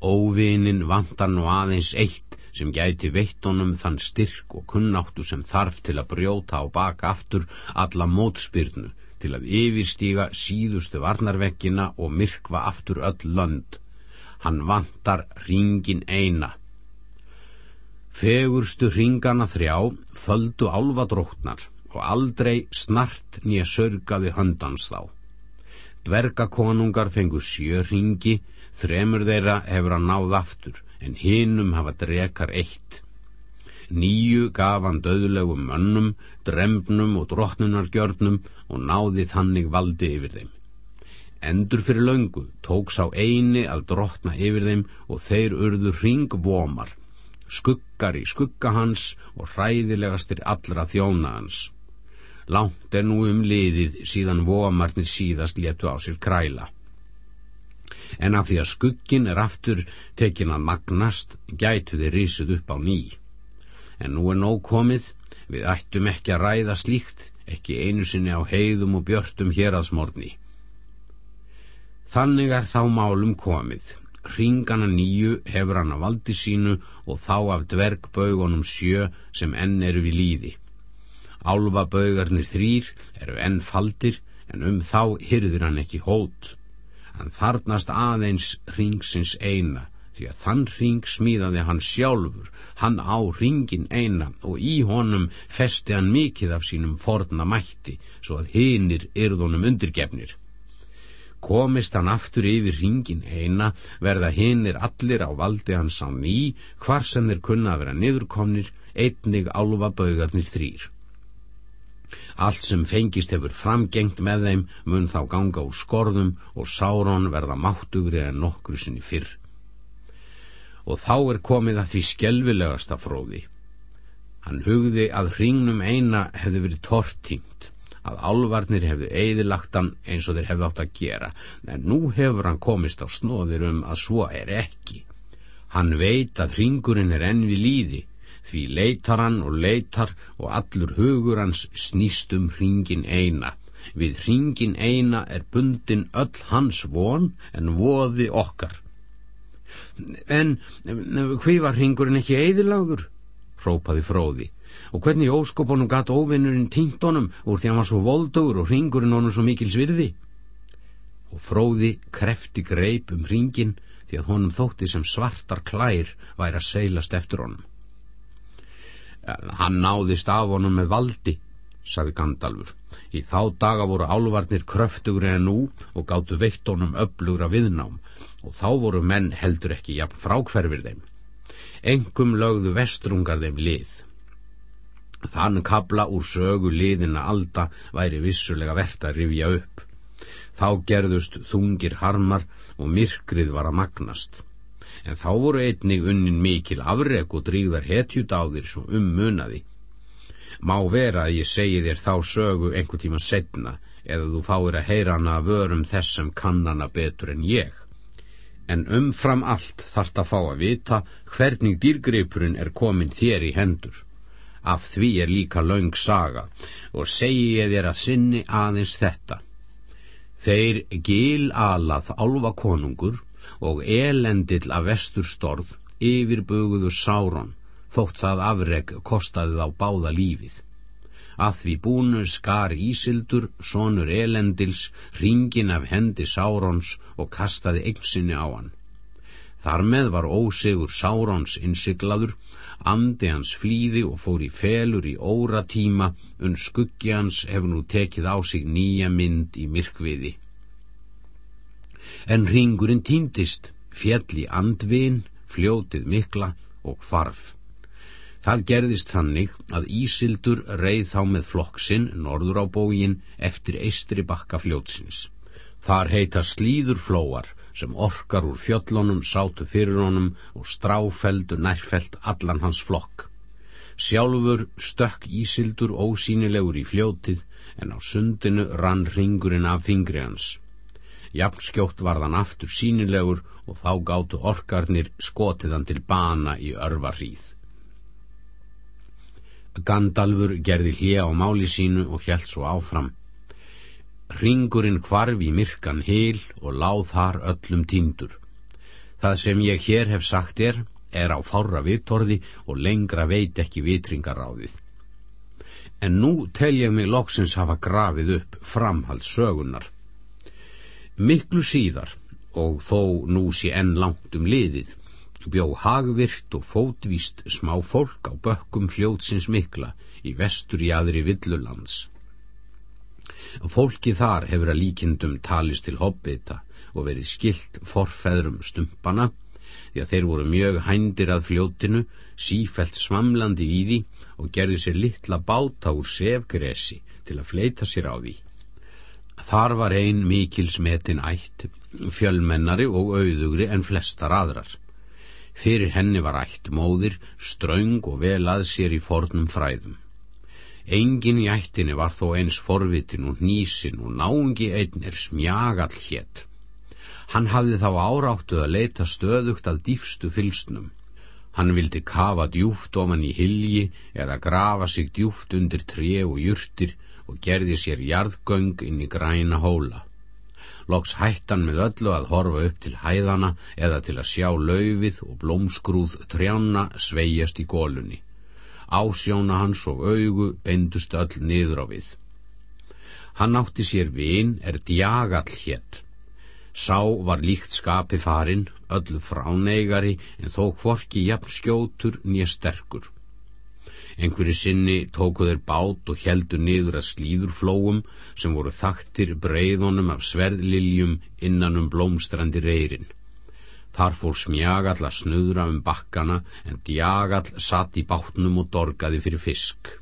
[SPEAKER 2] Óvinin vantar nú aðeins eitt sem gæti veittunum þann styrk og kunnáttu sem þarf til að brjóta á baka aftur alla mótspyrnu til að yfirstíga síðustu varnarveggina og myrkva aftur öll lönd. Hann vantar ringin eina. Fegurstu ringana þrjá földu álvadróknar og aldrei snart nýja sörgaði höndans þá. Dvergakonungar fengu sjö ringi, þremur þeirra hefur að náð aftur en hinum hafa drekar eitt. Nýju gaf hann döðlegum mönnum, dremnum og drottnunargjörnum og náði þannig valdi yfir þeim. Endur fyrir löngu tók sá eini að drottna yfir þeim og þeir urðu ringvomar, skuggar í skugga hans og hræðilegastir allra þjóna hans. Lánt er nú um liðið síðan vomarnir síðast letu á sér kræla en af því að skuggin er aftur tekin að magnast gætu þið rísuð upp á ný. En nú er nóg komið, við ættum ekki að ræða slíkt, ekki einu sinni á heiðum og björtum hér að smórni. Þannig er þá málum komið. Ringana nýju hefur hann að valdi sínu og þá af dvergbaugunum sjö sem enn eru við líði. Álfabaugarnir þrýr eru enn faldir en um þá hyrður hann ekki hót. Hann þarnast aðeins ringsins eina, því að þann ring smíðaði hann sjálfur, hann á ringin eina og í honum festi hann mikið af sínum forna mætti, svo að hinnir yrðunum undirgefnir. Komist hann aftur yfir ringin eina, verða hinnir allir á valdi hans á ný, hvar sem þeir kunna að vera niðurkomnir, einnig álfa baugarnir þrýr. Allt sem fengist hefur framgengt með þeim mun þá ganga úr skorðum og Sáron verða máttugri en nokkru sinni fyrr. Og þá er komið að því skjelvilegasta fróði. Hann hugði að hringnum eina hefði verið tortímt, að álvarnir hefðu eðilagt hann eins og þeir hefðu átt að gera, en nú hefur hann komist á snóðir um að svo er ekki. Hann veit að hringurinn er enn við líði, Því leitar hann og leitar og allur hugur hans snýst um hringin eina. Við hringin eina er bundin öll hans von en voði okkar. En hví var hringurinn ekki eðilagur? Rópaði fróði. Og hvernig óskopunum gatt óvinnurinn týnt honum úr því hann var svo voldugur og hringurinn honum svo mikil svirði? Og fróði krefti greip um hringin því að honum þótti sem svartar klær væri að seilast eftir honum. Hann náðist af honum með valdi, saði Gandalfur. Í þá daga voru álvarnir kröftugri en nú og gáttu veitt honum öflugra viðnám og þá voru menn heldur ekki jafn frákverfir þeim. Engum lögðu vestrungar þeim lið. Þann kabla úr sögu liðina alda væri vissulega verðt að rifja upp. Þá gerðust þungir harmar og myrkrið var að magnast. En þá voru einnig unnin mikil afreg og dríðar hetjudáðir svo um munaði. Má vera að ég segi þér þá sögu einhver tíma setna eða þú fáir að heyra hana vörum þess sem kannana betur en ég. En umfram allt þart að fá að vita hvernig dýrgripurinn er komin þér í hendur. Af því er líka laung saga og segi ég þér að sinni aðeins þetta. Þeir gil alað álva konungur og elendill af vesturstorð yfirbuguðu Sáron þótt það afreg kostaði þá báða lífið. Að því búnu skar Ísildur, sonur elendils, ringin af hendi Sárons og kastaði eigsinni á hann. Þar með var ósegur Sárons innsiglaður, andi hans flýði og fór í felur í óra tíma, unn skuggi hans hefur nú tekið á sig nýja mynd í myrkviði. En ringurinn týndist, fjall í andvin, fljótið mikla og hvarf. Það gerðist þannig að Ísildur reið þá með flokksinn norður á bógin eftir eistri bakka fljótsins. Þar heita slíðurflóar sem orkar úr fjöllunum sátu fyrir honum og stráfeldu nærfelt allan hans flokk. Sjálfur stökk Ísildur ósýnilegur í fljótið en á sundinu rann ringurinn af fingri hans. Jafnskjótt var þann aftur sínilegur og þá gáttu orkarnir skotiðan til bana í örvarhríð. Gandalfur gerði hlje á máli sínu og hjælt svo áfram. Ringurinn kvarf í myrkan hil og láð þar öllum tindur. Það sem ég hér hef sagt er, er á fára vittorði og lengra veit ekki vitringaráðið. En nú tel ég mig loksins hafa grafið upp framhaldssögunar. Miklu síðar, og þó nú sé enn langt um liðið, bjó hagvirt og fótvíst smá fólk á bökkum fljótsins mikla í vestur í aðri villulands. Fólki þar hefur að líkindum talist til hobbita og verið skilt forfeðrum stumpana því að þeir voru mjög hændir að fljótinu, sífelt svamlandi í því og gerði sér litla báta úr sefgresi til að fleita sér á því. Þar var ein mikil smetin ætt, fjölmennari og auðugri en flestar aðrar. Fyrir henni var ætt móðir, ströng og vel að sér í fornum fræðum. Engin í ættinni var þó eins forvitin og nýsin og náungi einn er smjagall hétt. Hann hafði þá áráttuð að leita stöðugt að dýfstu fylsnum. Hann vildi kafa djúft ofan í hilji eða grafa sig djúft undir tre og jurtir og gerði sér jarðgöng inn í græna hóla loks hættan með öllu að horfa upp til hæðana eða til að sjá laufið og blómskrúð trjána sveigjast í gólunni. Ásjóna hans og augu beindust öll niður á við. Hann átti sér vin er djagall hétt. Sá var líkt skapi farinn, öllu fráneigari en þó hvorki jafn skjótur nýja sterkur. Einhverju sinni tóku þeir bát og heldu niður að slíðurflóum sem voru þaktir breyðunum af sverðliljum innan um blómstrandi reyrin. Þar fór smjagall að snuðra um bakkana en djagall satt í bátnum og dorgaði fyrir fisk.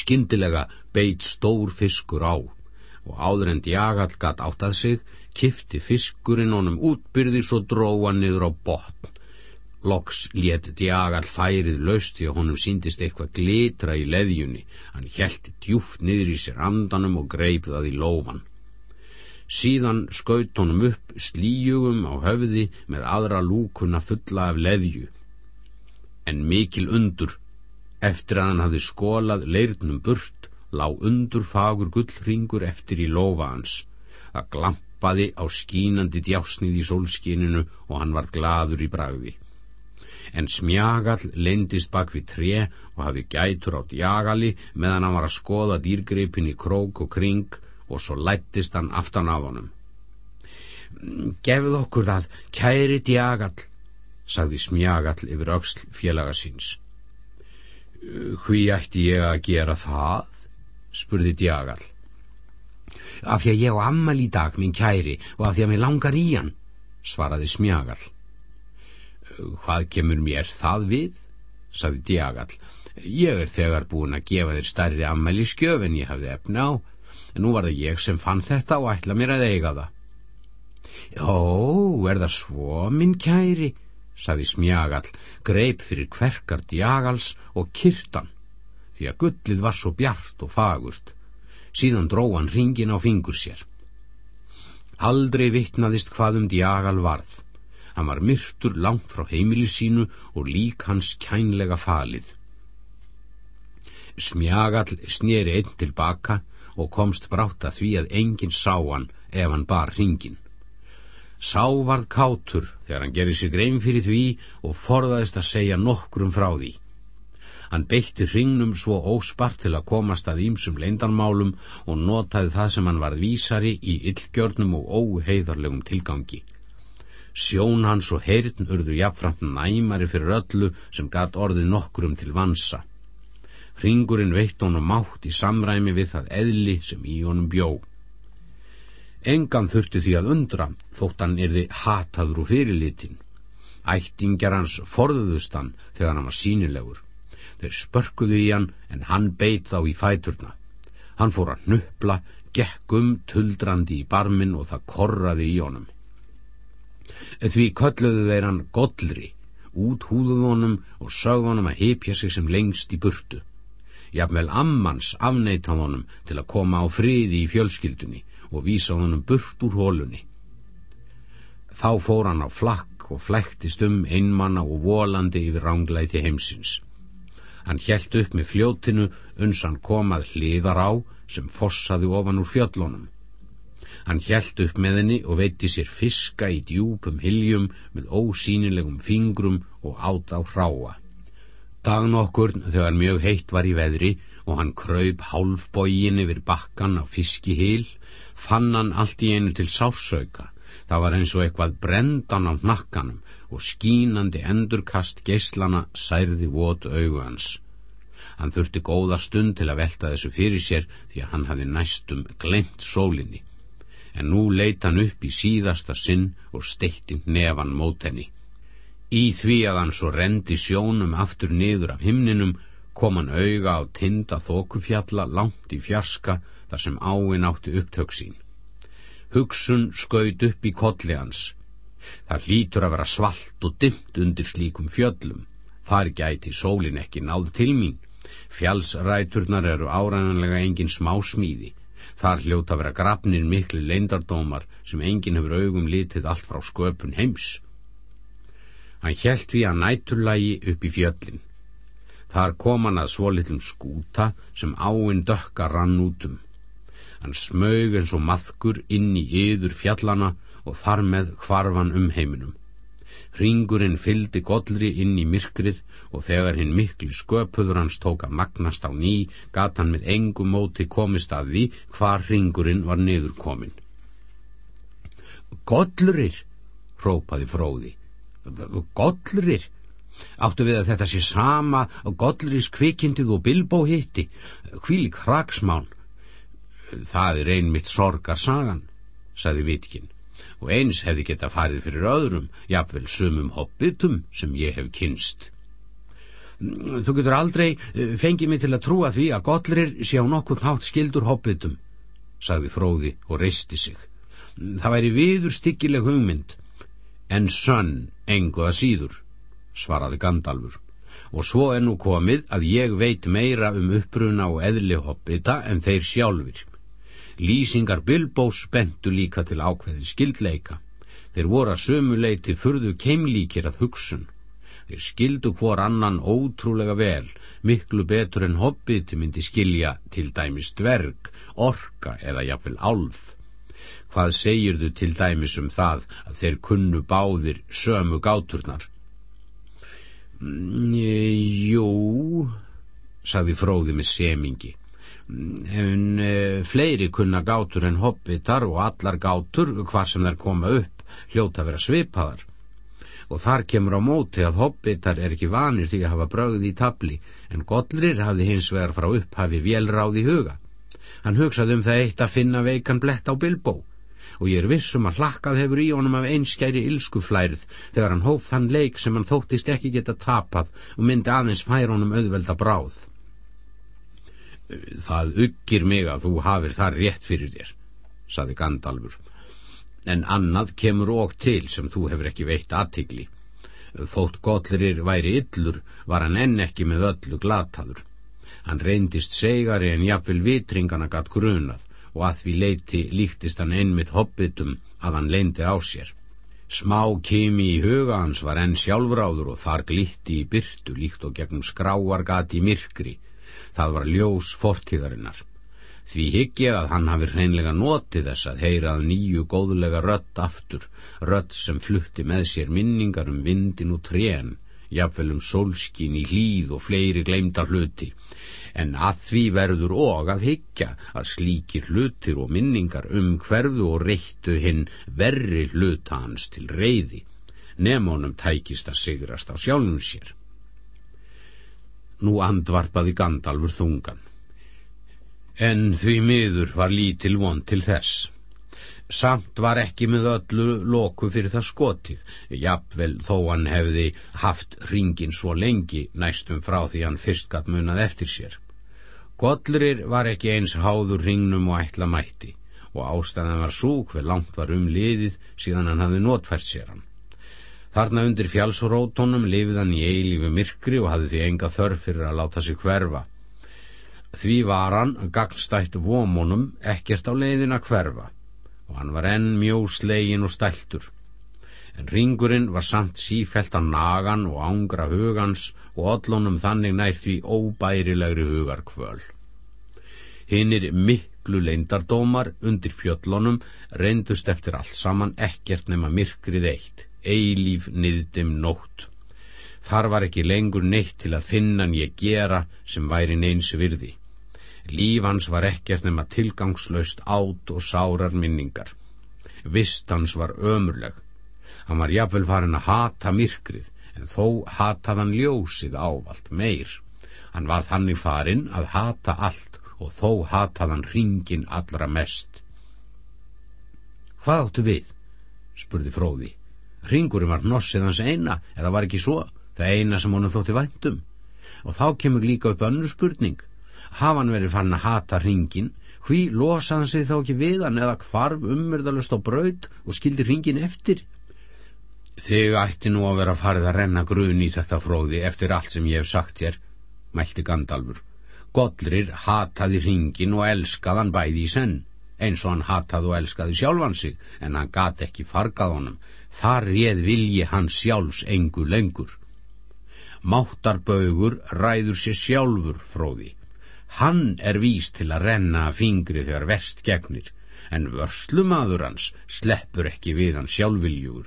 [SPEAKER 2] Skyndilega beit stór fiskur á og áður en djagall gatt átt að sig kifti fiskurinn honum útbyrðis og dróa niður á botn Loks let Diagal færið laust því að honum síndist eitthvað glitra í leðjunni. Hann hjælti djúft niður í sér andanum og greip það í lófan. Síðan skaut honum upp slíjugum á höfði með aðra lúkuna fulla af leðju. En mikil undur, eftir að hann hafði skólað leirnum burt, lá undur fagur gullringur eftir í lófa hans. Það glampaði á skínandi djásnið í sólskininu og hann var gladur í bragði en smjagall lendist bak við tre og hafði gætur á djagali meðan hann var að skoða dýrgripin í krók og kring og svo lættist hann aftan að honum. Gefið okkur það, kæri djagall, sagði smjagall yfir auksl félaga síns. Hví ætti ég að gera það? spurði djagall. Af því að ég á ammal í dag, minn kæri, og af því að mér langar í hann, svaraði smjagall. Hvað kemur mér það við? saði Diagall. Ég er þegar búin að gefa þér stærri ammæli skjöf en ég hafði efna á. En nú var það ég sem fann þetta og ætla mér að eiga það. Jó, er það svo, minn kæri, saði smjagall, greip fyrir kverkar djagals og kirtan, því að gullið var svo bjart og fagurt. Síðan dró hann ringin á fingur sér. Aldrei vittnaðist hvað um djagal varð. Hann var myrtur langt frá heimilis sínu og lík hans kænlega falið. Smjagall snýri einn tilbaka og komst brátt að því að enginn sá hann ef hann bar ringin. Sá varð kátur þegar hann gerði sig grein fyrir því og forðaðist að segja nokkrum frá því. Hann beitti hringnum svo óspart til að komast að ímsum leindarmálum og notaði það sem hann varð vísari í illgjörnum og óheiðarlegum tilgangi. Sjón hans og heyrn urðu jafnframt næmari fyrir öllu sem gatt orðið nokkrum til vansa. Hringurinn veitt honum mátt í samræmi við það eðli sem í honum bjóð. Engan þurfti því að undra þótt hann erði hataður úr fyrirlitin. Ættingjar hans forðuðust hann þegar hann var sínilegur. Þeir spörkuðu í hann en hann beit þá í fæturna. Hann fór að nöppla, gekk um tuldrandi í barmin og það korraði í honum. Því kölluðu þeir hann godlri, út húðuð honum og sögð honum að heipja sig sem lengst í burtu. Jafnvel ammans afneitað honum til að koma á friði í fjölskyldunni og vísa honum burt úr hólunni. Þá fór hann á flakk og flæktist um einmanna og volandi yfir ránglæti heimsins. Hann hjælt upp með fljótinu uns hann komað hliðar á sem fossaði ofan úr fjöllunum. Hann hjælt upp með henni og veitti sér fiska í djúpum hiljum með ósýnilegum fingrum og át á hráa. Dagn okkur þegar mjög heitt var í veðri og hann kraup hálfbógin yfir bakkan á fiskihil fann hann allt í einu til sársauka. Það var eins og eitthvað brendan á nakkanum og skínandi endurkast geislana særði vot augu hans. Hann þurfti góða stund til að velta þessu fyrir sér því að hann hafi næstum glemt sólinni. En nú leita hann upp í síðasta sinn og steitti nefan mót henni. Í því að hann svo rendi sjónum aftur niður af himninum kom hann auga á tinda þókufjalla langt í fjarska þar sem áin átti upptök sín. Hugsun skaut upp í kolli hans. Það hlýtur að vera svalt og dymt undir slíkum fjöllum. Þar gæti sólin ekki náð til mín. Fjallsræturnar eru áræðanlega engin smá smíði. Þar hljóta vera grafnir miklu leindardómar sem engin hefur augum litið allt frá sköpun heims. Hann hjælt við að næturlægi upp í fjöllin. Þar kom hann að svo litlum skúta sem áinn dökka rann útum. Hann smög eins og maðkur inn í yður fjallana og þar með hvarfan um heiminum. Ringurinn fyldi godlri inn í myrkrið og þegar hinn miklu sköpuður hans tók að magnast á ný gat hann með engu móti komist að því hvar ringurinn var niður komin. Godlurir, rópaði fróði. Godlurir? Áttu við að þetta sé sama og Godluris kvikindið og Bilbo hitti? Hvílik hraksmán? Það er einmitt sorgarsagan, saði Vitkin, og eins hefði geta farið fyrir öðrum, jafnvel sumum hobbitum sem ég hef kynst. Þú getur aldrei eh, fengið mig til að trúa því að Godlir sé á nokkur nátt skildur hobbitum, sagði Fróði og reisti sig. Það væri viður styggileg hugmynd, en sönn engu að síður, svaraði Gandalfur og svo er nú komið að ég veit meira um uppruna og eðli hobbita en þeir sjálfur. Lýsingar Bilbós spentu líka til ákveðin skildleika. Þeir voru að sömuleiti furðu keimlíkir að hugsun. Skildu hvor annan ótrúlega vel, miklu betur en hobbiti myndi skilja til dæmis dverg, orka eða jafnvel álf. Hvað segirðu til dæmis um það að þeir kunnu báðir sömu gáturnar? Mm, jú, saði fróði með semingi en e, fleiri kunna gátur en hobbitar og allar gátur hvar sem þær koma upp hljóta vera svipaðar og þar kemur á móti að hobbitar er ekki vanir því að hafa brögði í tabli en Godlir hafði hins vegar frá upphafi vélráð í huga. Hann hugsaði um það eitt að finna veikan blett á Bilbo og ég er vissum að hlakkað hefur í honum af einskæri ilskuflærið þegar hann hóf þann leik sem hann þóttist ekki geta tapað og myndi aðeins fær honum auðvelda bráð. Það uggir mig að þú hafir það rétt fyrir þér, saði Gandalfur. En annað kemur og til sem þú hefur ekki veitt aðtigli. Þótt Gottlirir væri yllur var hann enn ekki með öllu glataður. Hann reyndist segari en jafnvel vitringana gatt grunað og að því leiti líktist hann einmitt hobbitum að hann leindi á sér. Smá kimi í huga hans var enn sjálfráður og þar glitti í byrtu líkt og gegnum skráargati myrkri. Það var ljós fortíðarinnar. Því hygg ég að hann hafi hreinlega notið þess að heyrað nýju góðlega rött aftur, rött sem flutti með sér minningar um vindin og trén, jafnvel um solskin í hlýð og fleiri gleymda hluti, en að því verður og að hyggja að slíkir hlutir og minningar um hverðu og reittu hinn verri hluta hans til reyði, nefnónum tækist að sigrast á sjálfum sér. Nú andvarpaði Gandalfur þungan en því miður var lítil von til þess. Samt var ekki með öllu loku fyrir það skotið, jafnvel þó hann hefði haft ringin svo lengi næstum frá því hann fyrst gatt munað eftir sér. Godlurir var ekki eins háður ringnum og ætla mætti og ástæðan var svo hver langt var um liðið síðan hann hafði notfært sér hann. Þarna undir fjálsrótonum lifið hann í eilífi myrkri og hafði því enga þörf fyrir að láta sig hverfa. Því var hann gagnstætt vomunum ekkert á leiðin að hverfa og hann var enn mjóslegin og stæltur. En ringurinn var samt sífelt að nagan og ángra hugans og ollunum þannig nær því óbærilegri hugar kvöl. Hinnir miklu leindardómar undir fjöllunum reyndust eftir allt saman ekkert nema myrkrið eitt, eilíf niðdim nótt. Þar var ekki lengur neitt til að finna en ég gera sem væri neins virði. Líf hans var ekkert nema tilgangslaust át og sárar minningar. Vist hans var ömurleg. Hann var jafnvel farin að hata myrkrið, en þó hatað hann ljósið ávalt meir. Hann var þannig farin að hata allt og þó hatað hann ringin allra mest. Hvað áttu við? spurði fróði. Ringurinn var nossið hans eina, eða var ekki svo, það eina sem honum þótti væntum. Og þá kemur líka upp önnur spurning hafa hann verið fann að hata ringin hví losa hann sig þá ekki við hann eða hvarf ummyrðalust á braud og skildi ringin eftir? Þig ætti nú að vera farið að renna grun í þetta fróði eftir allt sem ég hef sagt hér mælti Gandalfur. Godlir hataði ringin og elskaðan bæði í senn eins og hann hataði og elskaði sjálfan sig en hann gat ekki fargað honum. Þar réð vilji hann sjálfs engu lengur. Máttarbögur ræður sér sjálfur fróði Hann er víst til að renna að fingri þegar vest gegnir, en vörslumadur hans sleppur ekki við hann sjálfviljúr.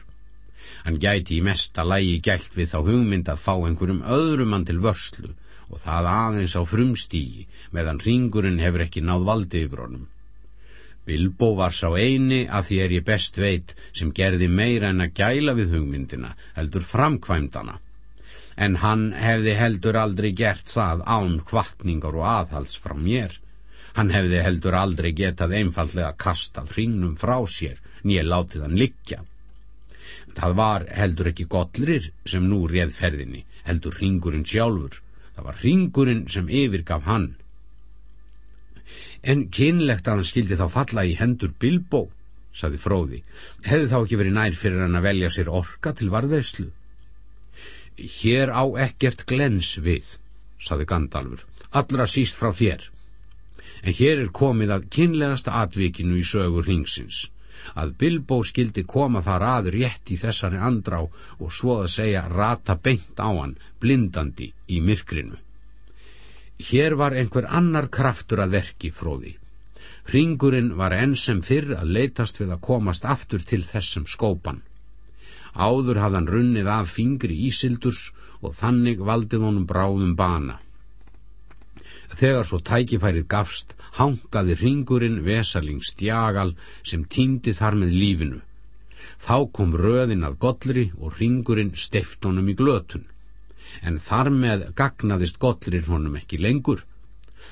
[SPEAKER 2] Hann gæti í mesta lægi gælt við þá hugmynd að fá einhverjum öðrum hann til vörslu og það aðeins á frumstígi meðan ringurinn hefur ekki náð valdi yfir honum. Bilbo var sá eini að því er ég best veit sem gerði meira en að gæla við hugmyndina heldur framkvæmdana en hann hefði heldur aldrei gert það án kvartningar og aðhals frá mér. Hann hefði heldur aldrei getað einfallega kastað hringnum frá sér, nýja látið hann liggja. Það var heldur ekki gottlir sem nú réð ferðinni, heldur hringurinn sjálfur. Það var hringurinn sem yfirgaf hann. En kynlegt að hann skildi þá falla í hendur Bilbo, saði fróði, hefði þá ekki verið nær fyrir hann að velja sér orka til varðveislu. Hér á ekkert glens við, saði Gandalfur, allra síst frá þér. En hér er komið að kynlegasta atvikinu í sögur hingsins, að Bilbo skildi koma þar að rétt í þessari andrá og svo að segja rata beint á hann, blindandi í myrkrinu. Hér var einhver annar kraftur að verki fróði. Ringurinn var enn sem fyrr að leitast við að komast aftur til þessum skópan. Áður hafðan runnið af fingri Ísildurs og þannig valdið honum bráðum bana. Þegar svo tækifærið gafst, hangaði ringurinn vesaling stjagal sem týndi þar með lífinu. Þá kom röðin að gollri og ringurinn steift honum í glötun. En þar með gagnaðist gollrir honum ekki lengur.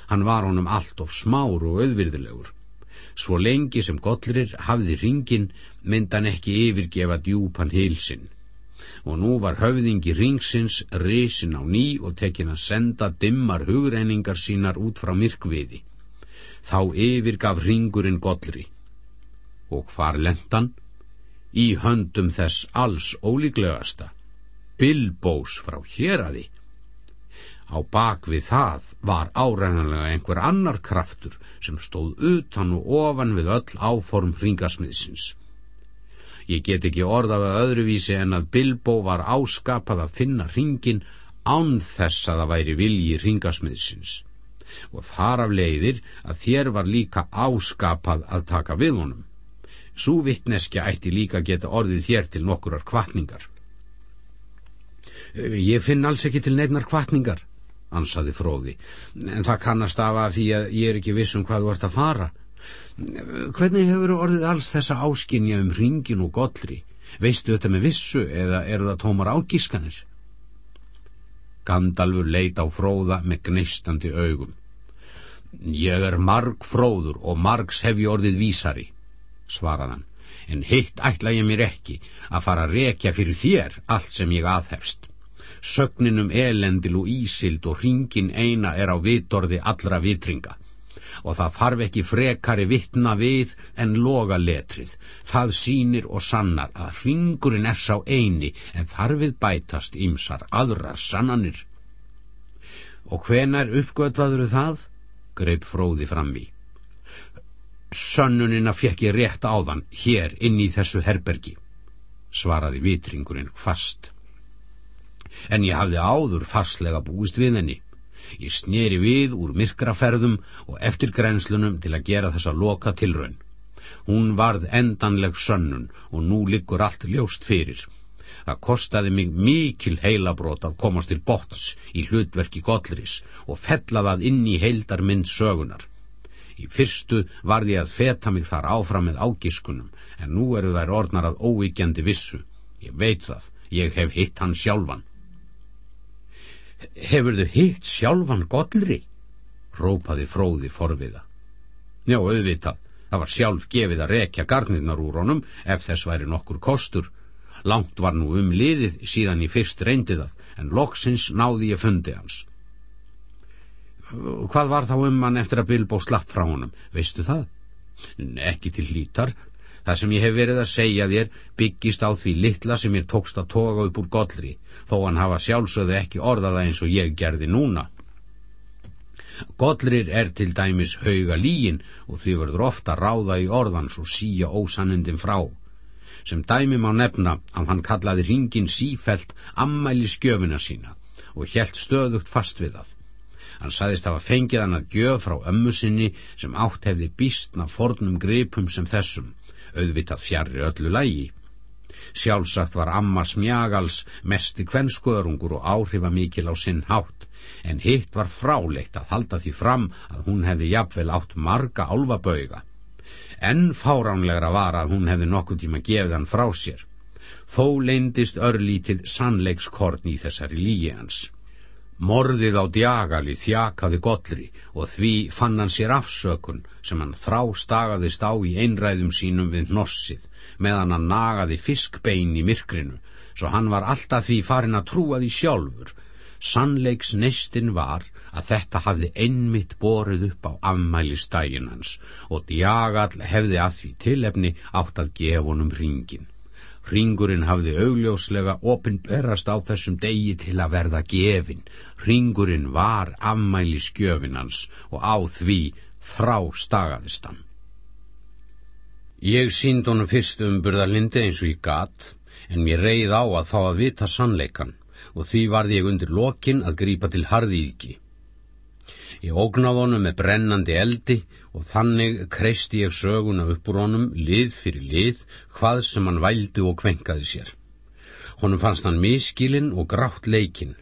[SPEAKER 2] Hann var honum allt of smár og auðvirðilegur. Svo lengi sem Gottlir hafði ringin myndan ekki yfirgefa djúpan hilsin. Og nú var höfðingi ringsins risin á ný og tekin að senda dimmar hugreiningar sínar út frá myrkviði. Þá yfirgaf ringurinn Gottri. Og hvar lendan? í höndum þess alls ólíklegasta, Bilbós frá hér Á bakvið það var árænanlega einhver annar kraftur sem stóð utan og ofan við öll áform hringasmiðsins. Ég get ekki orðað að öðruvísi en að Bilbo var áskapað að finna hringin án þess að það væri vilji hringasmiðsins og þar af leiðir að þér var líka áskapað að taka við honum. Sú vittneskja ætti líka geta orðið þér til nokkurar kvartningar. Ég finn alls ekki til nefnar kvartningar, ansaði fróði, en það kannast af að því að ég er ekki viss um hvað þú ert að fara. Hvernig hefur orðið alls þessa áskinja um ringin og gollri? Veistu þetta með vissu eða eru það tómar ágískanir? Gandalfur leit á fróða með gnistandi augum. Ég er marg fróður og margs hef ég orðið vísari, svaraðan, en hitt ætla ég mér ekki að fara að rekja fyrir þér allt sem ég aðhefst. Sögninum elendil og ísild og hringin eina er á vitorði allra vitringa og það þarf ekki frekari vittna við en loga letrið. Það sínir og sannar að hringurinn er sá eini en þarfið bætast ýmsar aðrar sannanir. Og hvenar uppgötvaður það? Greip fróði fram í. Sönnunina fekk ég rétt áðan hér inn í þessu herbergi, svaraði vitringurinn fast en ég hafði áður fastlega búist við henni. Ég sneri við úr myrkraferðum og eftir grænslunum til að gera þessa loka tilraun. Hún varð endanleg sönnun og nú liggur allt ljóst fyrir. Það kostaði mig mikil heilabrót að komast til bots í hlutverki Godleris og fellaðað inn í heildarmynd sögunar. Í fyrstu varði ég að feta mig þar áfram með ágiskunum en nú eru þær orðnar að óíkjandi vissu. Ég veit það, ég hef hitt hann sjálfan. Hefurðu hitt sjálfan Godlri? Rópaði fróði forviða. Já, auðvitað. Það var sjálf gefið að rekja garnirnar úr honum ef þess væri nokkur kostur. Langt var nú um liðið síðan ég fyrst reyndi það, en loksins náði ég fundi hans. Hvað var þá um hann eftir að Bilbo slapp frá honum, veistu það? Ekki til hlítar, Það sem ég hef verið að segja þér byggist á því litla sem ég tókst að toga upp úr gollri, þó hann hafa sjálfsögðu ekki orðaða eins og ég gerði núna. Gollrir er til dæmis hauga lígin og því verður ofta ráða í orðans og síja ósannindin frá. Sem dæmi má nefna að hann kallaði ringin sífelt ammæli skjöfina sína og helt stöðugt fast við það. Hann saðist hafa fengið hann að gjöf frá ömmu sinni sem átt hefði býstna fornum gripum sem þessum auðvitað fjarrri öllu lægi. Sjálfsagt var amma smjagals mesti kvennskoðarungur og áhrifa mikil á sinn hátt, en hitt var fráleitt að halda því fram að hún hefði jafnvel átt marga álfabauga. En fáránlegra var að hún hefði nokkuð tíma gefið hann frá sér. Þó leindist örlítið sannleikskorn í þessari lígi hans. Morðið á djagali þjakaði gollri og því fann hann sér afsökun sem hann þrá stagaðist á í einræðum sínum við hnossið meðan hann nagaði fiskbein í myrkrinu svo hann var alltaf því farin að trúa því sjálfur. Sannleiks neistinn var að þetta hafði einmitt borið upp á afmælistægin hans og djagall hefði að því tilefni átt að gefa honum ringin. Ringurinn hafði augljóslega opinberast á þessum degi til að verða gefin. Ringurinn var afmæli skjöfinans og á því þrá stagaðist hann. Ég sínd honum fyrst um burðarlindi eins og ég gatt, en mér reið á að fá að vita sannleikan og því varði ég undir lokin að grípa til harðíðki. Ég ógnáð honum með brennandi eldi og þannig kreisti ég söguna upp úr honum lið fyrir lið hvað sem hann vældi og kvenkaði sér. Honum fannst hann miskilinn og grátt leikinn.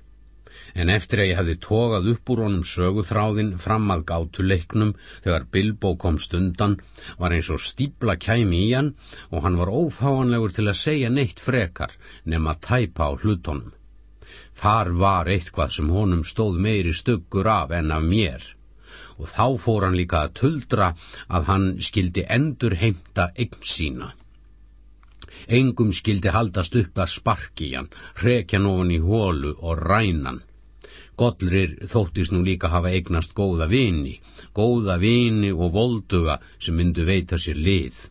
[SPEAKER 2] En eftir að ég hefði tókað upp úr honum söguþráðin fram að gátu leiknum þegar Bilbo kom stundan var eins og stíbla kæmi í hann og hann var ófáanlegur til að segja neitt frekar nema að tæpa á hlutonum. Þar var eitthvað sem honum stóð meiri stuggur af en af mér og þá fór hann líka að tuldra að hann skildi endur heimta eign sína. Engum skildi haldast upp að sparki hann, hrekja nógun í hólu og rænan. Godlir þóttist nú líka hafa eignast góða vini, góða vini og volduga sem myndu veita sér lið.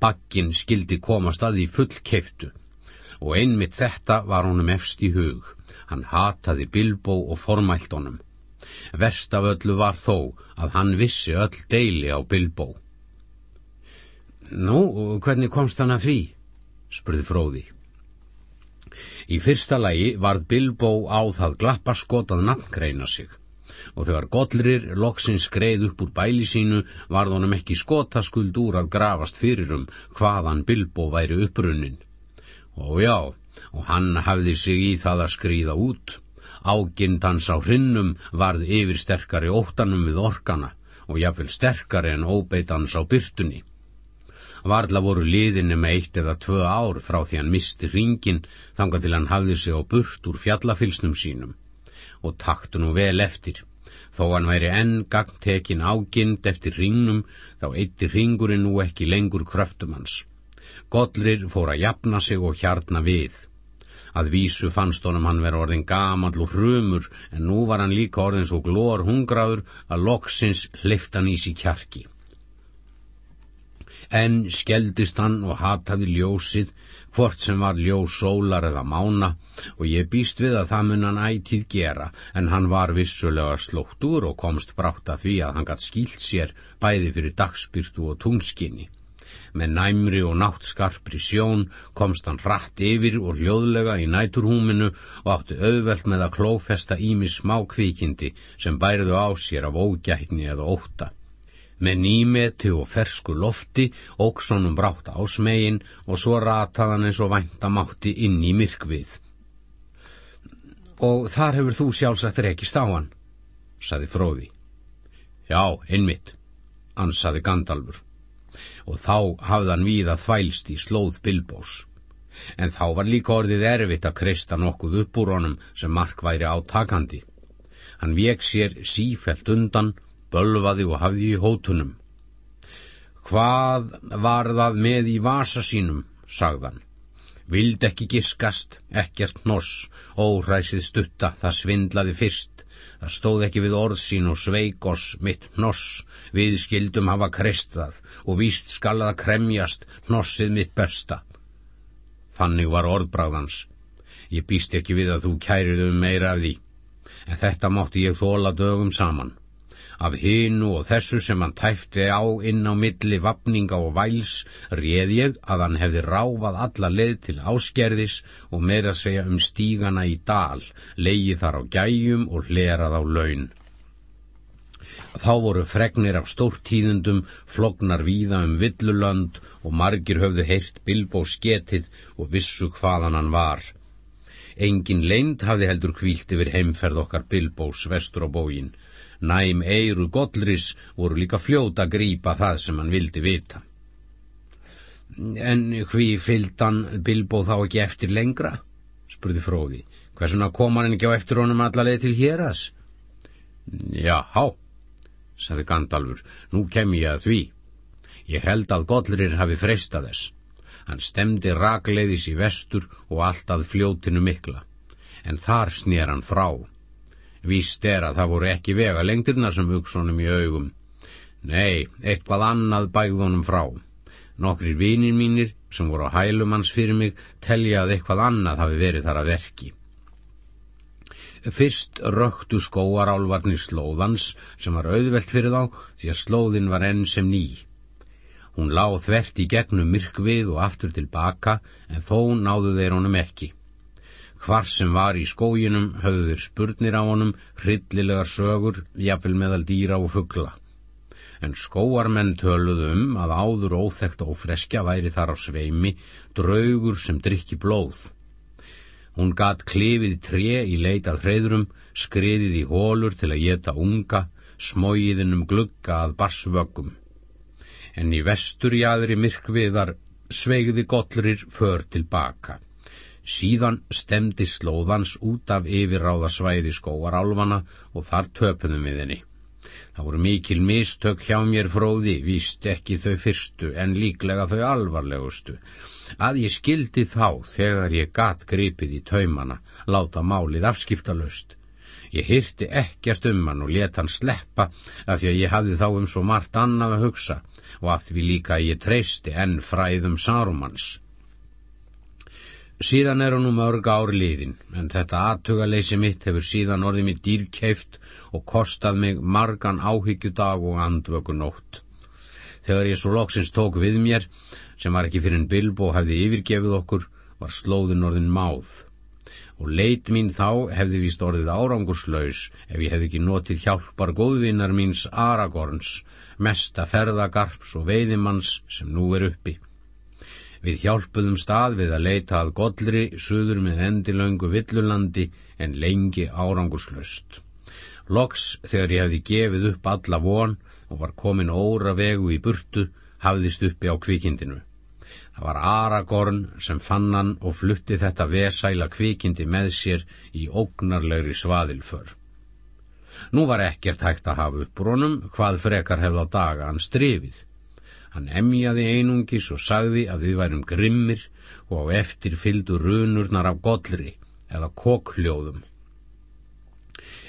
[SPEAKER 2] Bakkin skildi komast að því full keiftu og einmitt þetta var honum efst í hug. Hann hataði Bilbo og formælt honum. Verst af öllu var þó að hann vissi öll deili á Bilbo. Nú, hvernig komst hann að því? spurði fróði. Í fyrsta lagi varð Bilbo á það glappaskot að nafngreina sig og þegar Godlir loksins skreið upp úr bæli sínu varð honum ekki skotaskuld úr að grafast fyrir um hvaðan Bilbo væri upprunnin. Og já, og hann hafði sig í það að skrýða út. Ágindans á hrinnum varð yfir sterkari óttanum við orkana og jáfnvel sterkari en óbeitans á byrtunni. Varla voru liðinni með eitt eða tvö ár frá því hann misti ringin þanga til hann hafði sig á burt úr fjallafylsnum sínum og taktu nú vel eftir. Þó hann væri enn gangtekin ágind eftir ringnum þá eitti ringurinn nú ekki lengur kröftum hans. Godlir fór að japna sig og hjarna við. Að vísu fannst honum hann vera orðin gamall og hrumur en nú var hann líka orðin svo glór hungraður að loksins hliftan í sí kjarki. En skeldist hann og hataði ljósið, hvort sem var ljós sólar eða mána, og ég býst við að það mun hann ætið gera, en hann var vissulega slóttur og komst brátt að því að hann gatt skýlt sér bæði fyrir dagspyrtu og tungskinni. Með næmri og náttskarpri sjón komst hann rætt yfir og hljóðlega í næturhúminu og átti auðvelt með að klófesta ími smá kvikindi sem bærðu á sér af ógætni eða óta. Með nýmeti og fersku lofti óksonum brátt ásmegin og svo rataðan eins og væntamátti inn í myrkvið. Og þar hefur þú sjálfsagt rekist á hann, saði fróði. Já, einmitt, ansaði Gandalfur og þá hafði hann víða þvælst í slóð Bilbós. En þá var líka orðið erfitt að kreista nokkuð upp úr honum sem mark væri átakandi. Hann vek sér sífelt undan, bölvaði og hafði í hótunum. Hvað var það með í vasa sínum, sagðan. Vild ekki giskast, ekkert noss, óhræsið stutta, það svindlaði fyrst, Það stóð ekki við orð sín og sveik oss mitt hnoss, við skildum hafa kristað og víst skalaða kremjast hnossið mitt besta. Þannig var orðbráðans. Ég býst ekki við að þú kærið um meira af því, en þetta mátti ég þóla dögum saman af hinu og þessu sem hann tæfti á inn á milli vapninga og væls réð ég að hann hefði ráfað alla leið til áskerðis og meira segja um stígana í dal, leiði þar á gæjum og hlerað á laun. Þá voru fregnir af stórtíðundum, flognar víða um villulönd og margir höfðu heyrt Bilbo sketið og vissu hvaðan hann var. Engin leind hafði heldur kvílt yfir heimferð okkar Bilbós vestur á bógin næm eiru Godris voru líka fljóta að grípa það sem hann vildi vita. En hví fyllt hann Bilbo þá ekki eftir lengra? spurði fróði. Hversuna kom hann ekki á eftir honum allaveg til héras? Já, há, sagði Gandalfur, nú kem ég að því. Ég held að Godlir hafi freistað þess. Hann stemdi rakleiðis í vestur og allt að fljótinu mikla. En þar snér hann frá. Víst er að það voru ekki vega lengtirna sem hugsunum í augum. Nei, eitthvað annað bægðunum frá. Nokkrir vinir mínir sem voru á hælum hans fyrir mig telja að eitthvað annað hafi verið þar að verki. Fyrst röktu skóarálvarnir slóðans sem var auðvelt fyrir þá því að slóðin var enn sem ný. Hún láð þvert í gegnum myrkvið og aftur tilbaka en þó náðu þeir honum ekki. Hvar sem var í skóginum höfðu þeir spurnir á honum, hryllilegar sögur, jafnvel meðal dýra og fuggla. En skóarmenn töluðu um að áður óþekta og freskja væri þar á sveimi, draugur sem drikki blóð. Hún gat klifið tré í leitað hreðrum, skriðið í hólur til að geta unga, smóiðin um glugga að barsvöggum. En í vestur í aðri myrkviðar sveigði gollrir för tilbaka. Síðan stemdi slóðans út af yfirráðasvæði skóarálfana og þar töpuðum við henni. Það voru mikil mistök hjá mér fróði, víst ekki þau fyrstu en líklega þau alvarlegustu. Að ég skildi þá þegar ég gatt gripið í taumana, láta málið afskiptalöst. Ég hyrti ekkert um hann og let hann sleppa af því að ég hafði þá um svo margt annað að hugsa og af því líka ég treysti enn fræðum Sarumans. Síðan er hann um örg ár liðin, en þetta aðtugaleysi mitt hefur síðan orðið mér dýrkeift og kostað mig margan áhyggjudag og andvökunótt. Þegar ég svo loksins tók við mér, sem var ekki fyrir en Bilbo hefði yfirgefið okkur, var slóðin orðin máð. Og leit mín þá hefði vist orðið árangurslaus ef ég hefði ekki notið hjálpar góðvinnar míns Aragorns, mesta ferðagarps og veiðimanns sem nú er uppi. Við hjálpuðum stað við að leita að gollri suður með endilöngu villulandi en lengi árangurslöst. Loks þegar ég hefði gefið upp alla von og var komin óra vegu í burtu hafðist uppi á kvikindinu. Það var Aragorn sem fann hann og flutti þetta vesæla kvikindi með sér í ógnarlegri svaðilför. Nú var ekkert hægt að hafa uppbrónum hvað frekar hefði á daga hann strifið. Hann emjaði einungis og sagði að við værum grimmir og á eftir fyldu runurnar af gollri eða kokhljóðum.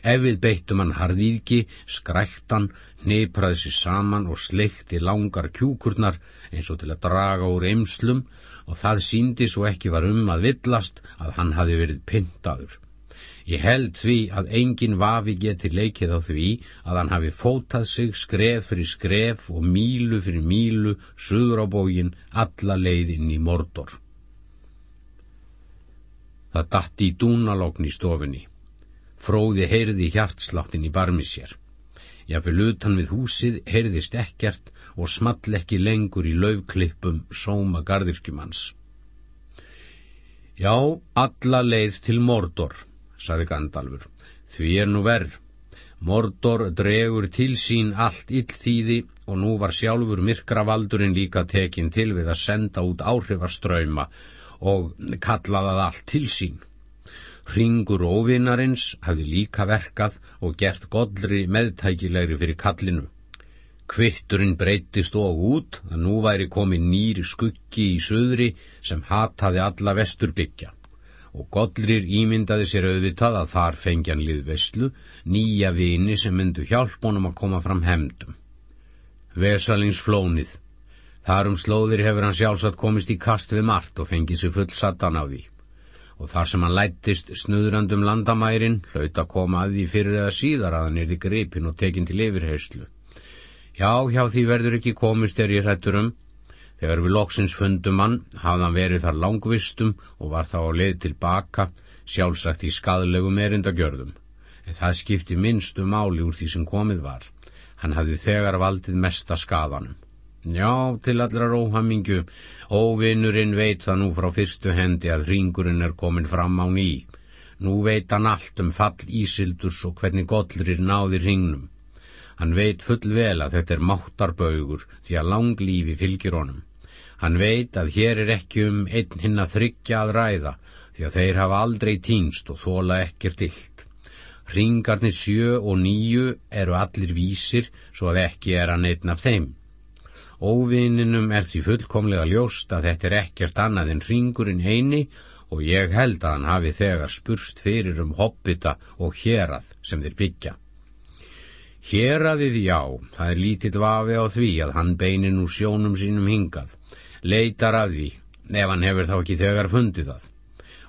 [SPEAKER 2] Ef við beittum hann harðíki, skræktan, neipraði sér saman og sleikti langar kjúkurnar eins og til að draga úr eimslum og það síndi svo ekki var um að villast að hann hafi verið pyntaður. Ég held því að engin vafi geti leikið á því að hann hafi fótað sig skref fyrir skref og mílu fyrir mílu suður á bógin alla leiðinn í mordor. Það datti í dúnalókn í stofunni. Fróði heyrði hjartsláttin í barmi sér. Jáfnvel utan við húsið heyrðist ekkert og small ekki lengur í laufklippum sóma gardirkjumans. Já, alla leið til mordor saði Gandalfur. Því er nú verð. Mordor dregur til sín allt illþýði og nú var sjálfur myrkravaldurinn líka tekin til við að senda út áhrifaströyma og kallaðað allt til sín. Ringur óvinnarins hafði líka verkað og gert godri meðtækilegri fyrir kallinu. Kvitturinn breytist og út að nú væri komið nýri skuggi í söðri sem hataði alla vesturbyggja og Godlir ímyndaði sér auðvitað að þar fengjan lið veslu nýja vini sem myndu hjálp honum að koma fram hemdum. Vesalings flónið. Þar um slóðir hefur hann sjálfsagt komist í kast við margt og fengið sér full satan á því. Og þar sem hann lættist snuðrandum landamærin, hlaut að koma að því fyrir eða síðar að hann er því gripin og tekin til yfirheyslu. Já, hjá því verður ekki komist er ég hrættur um, Þegar við loksins fundum hann, hafði hann verið þar langvistum og var þá á leið tilbaka, sjálfsagt í skadlegum erindagjörðum. En það skipti minnstu máli úr því sem komið var. Hann hafði þegar valdið mesta skadanum. Já, til allra róhamingju, óvinnurinn veit það nú frá fyrstu hendi að ringurinn er komin fram á ný. Nú veit hann allt um fall ísildurs og hvernig gollrir náði ringnum. Hann veit full vel að þetta er máttarbaugur því að langlífi fylgir honum. Hann veit að hér er ekki um einn hinn að þryggja að ræða því að þeir hafa aldrei týnst og þóla ekkert illt. Ringarnir sjö og nýju eru allir vísir svo að ekki er hann einn af þeim. Óvininum er því fullkomlega ljóst að þetta er ekkert annað en ringurinn eini og ég held að hann hafi þegar spurst fyrir um hobbita og hérað sem þeir byggja. Héraðið já, það er lítill vafi á því að hann beinir nú sjónum sínum hingað leitar að því ef hann hefur þá ekki þegar fundið það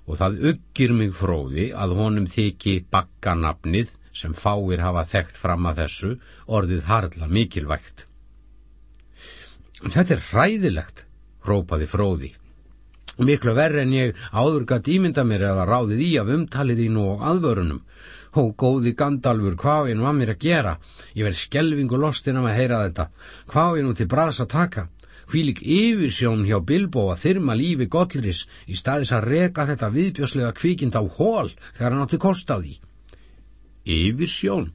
[SPEAKER 2] og það uggir mig fróði að honum þykji bakkanapnið sem fáir hafa þekkt fram að þessu orðið harla mikilvægt. Þetta er hræðilegt, rópaði fróði. Miklu verri en ég áður gætt ímynda mér eða ráðið í af umtalið í nú og aðvörunum. Hó, góði Gandalfur, hvað er nú að mér að gera? Ég verð skelvingu lostin af að heyra þetta. Hvað er nú til braðs að taka? Hvílik yfirsjón hjá Bilbo að þyrma lífi Godris í staðis að reka þetta viðbjóslega kvíkind á hól þegar hann átti kost á því. Yfirsjón?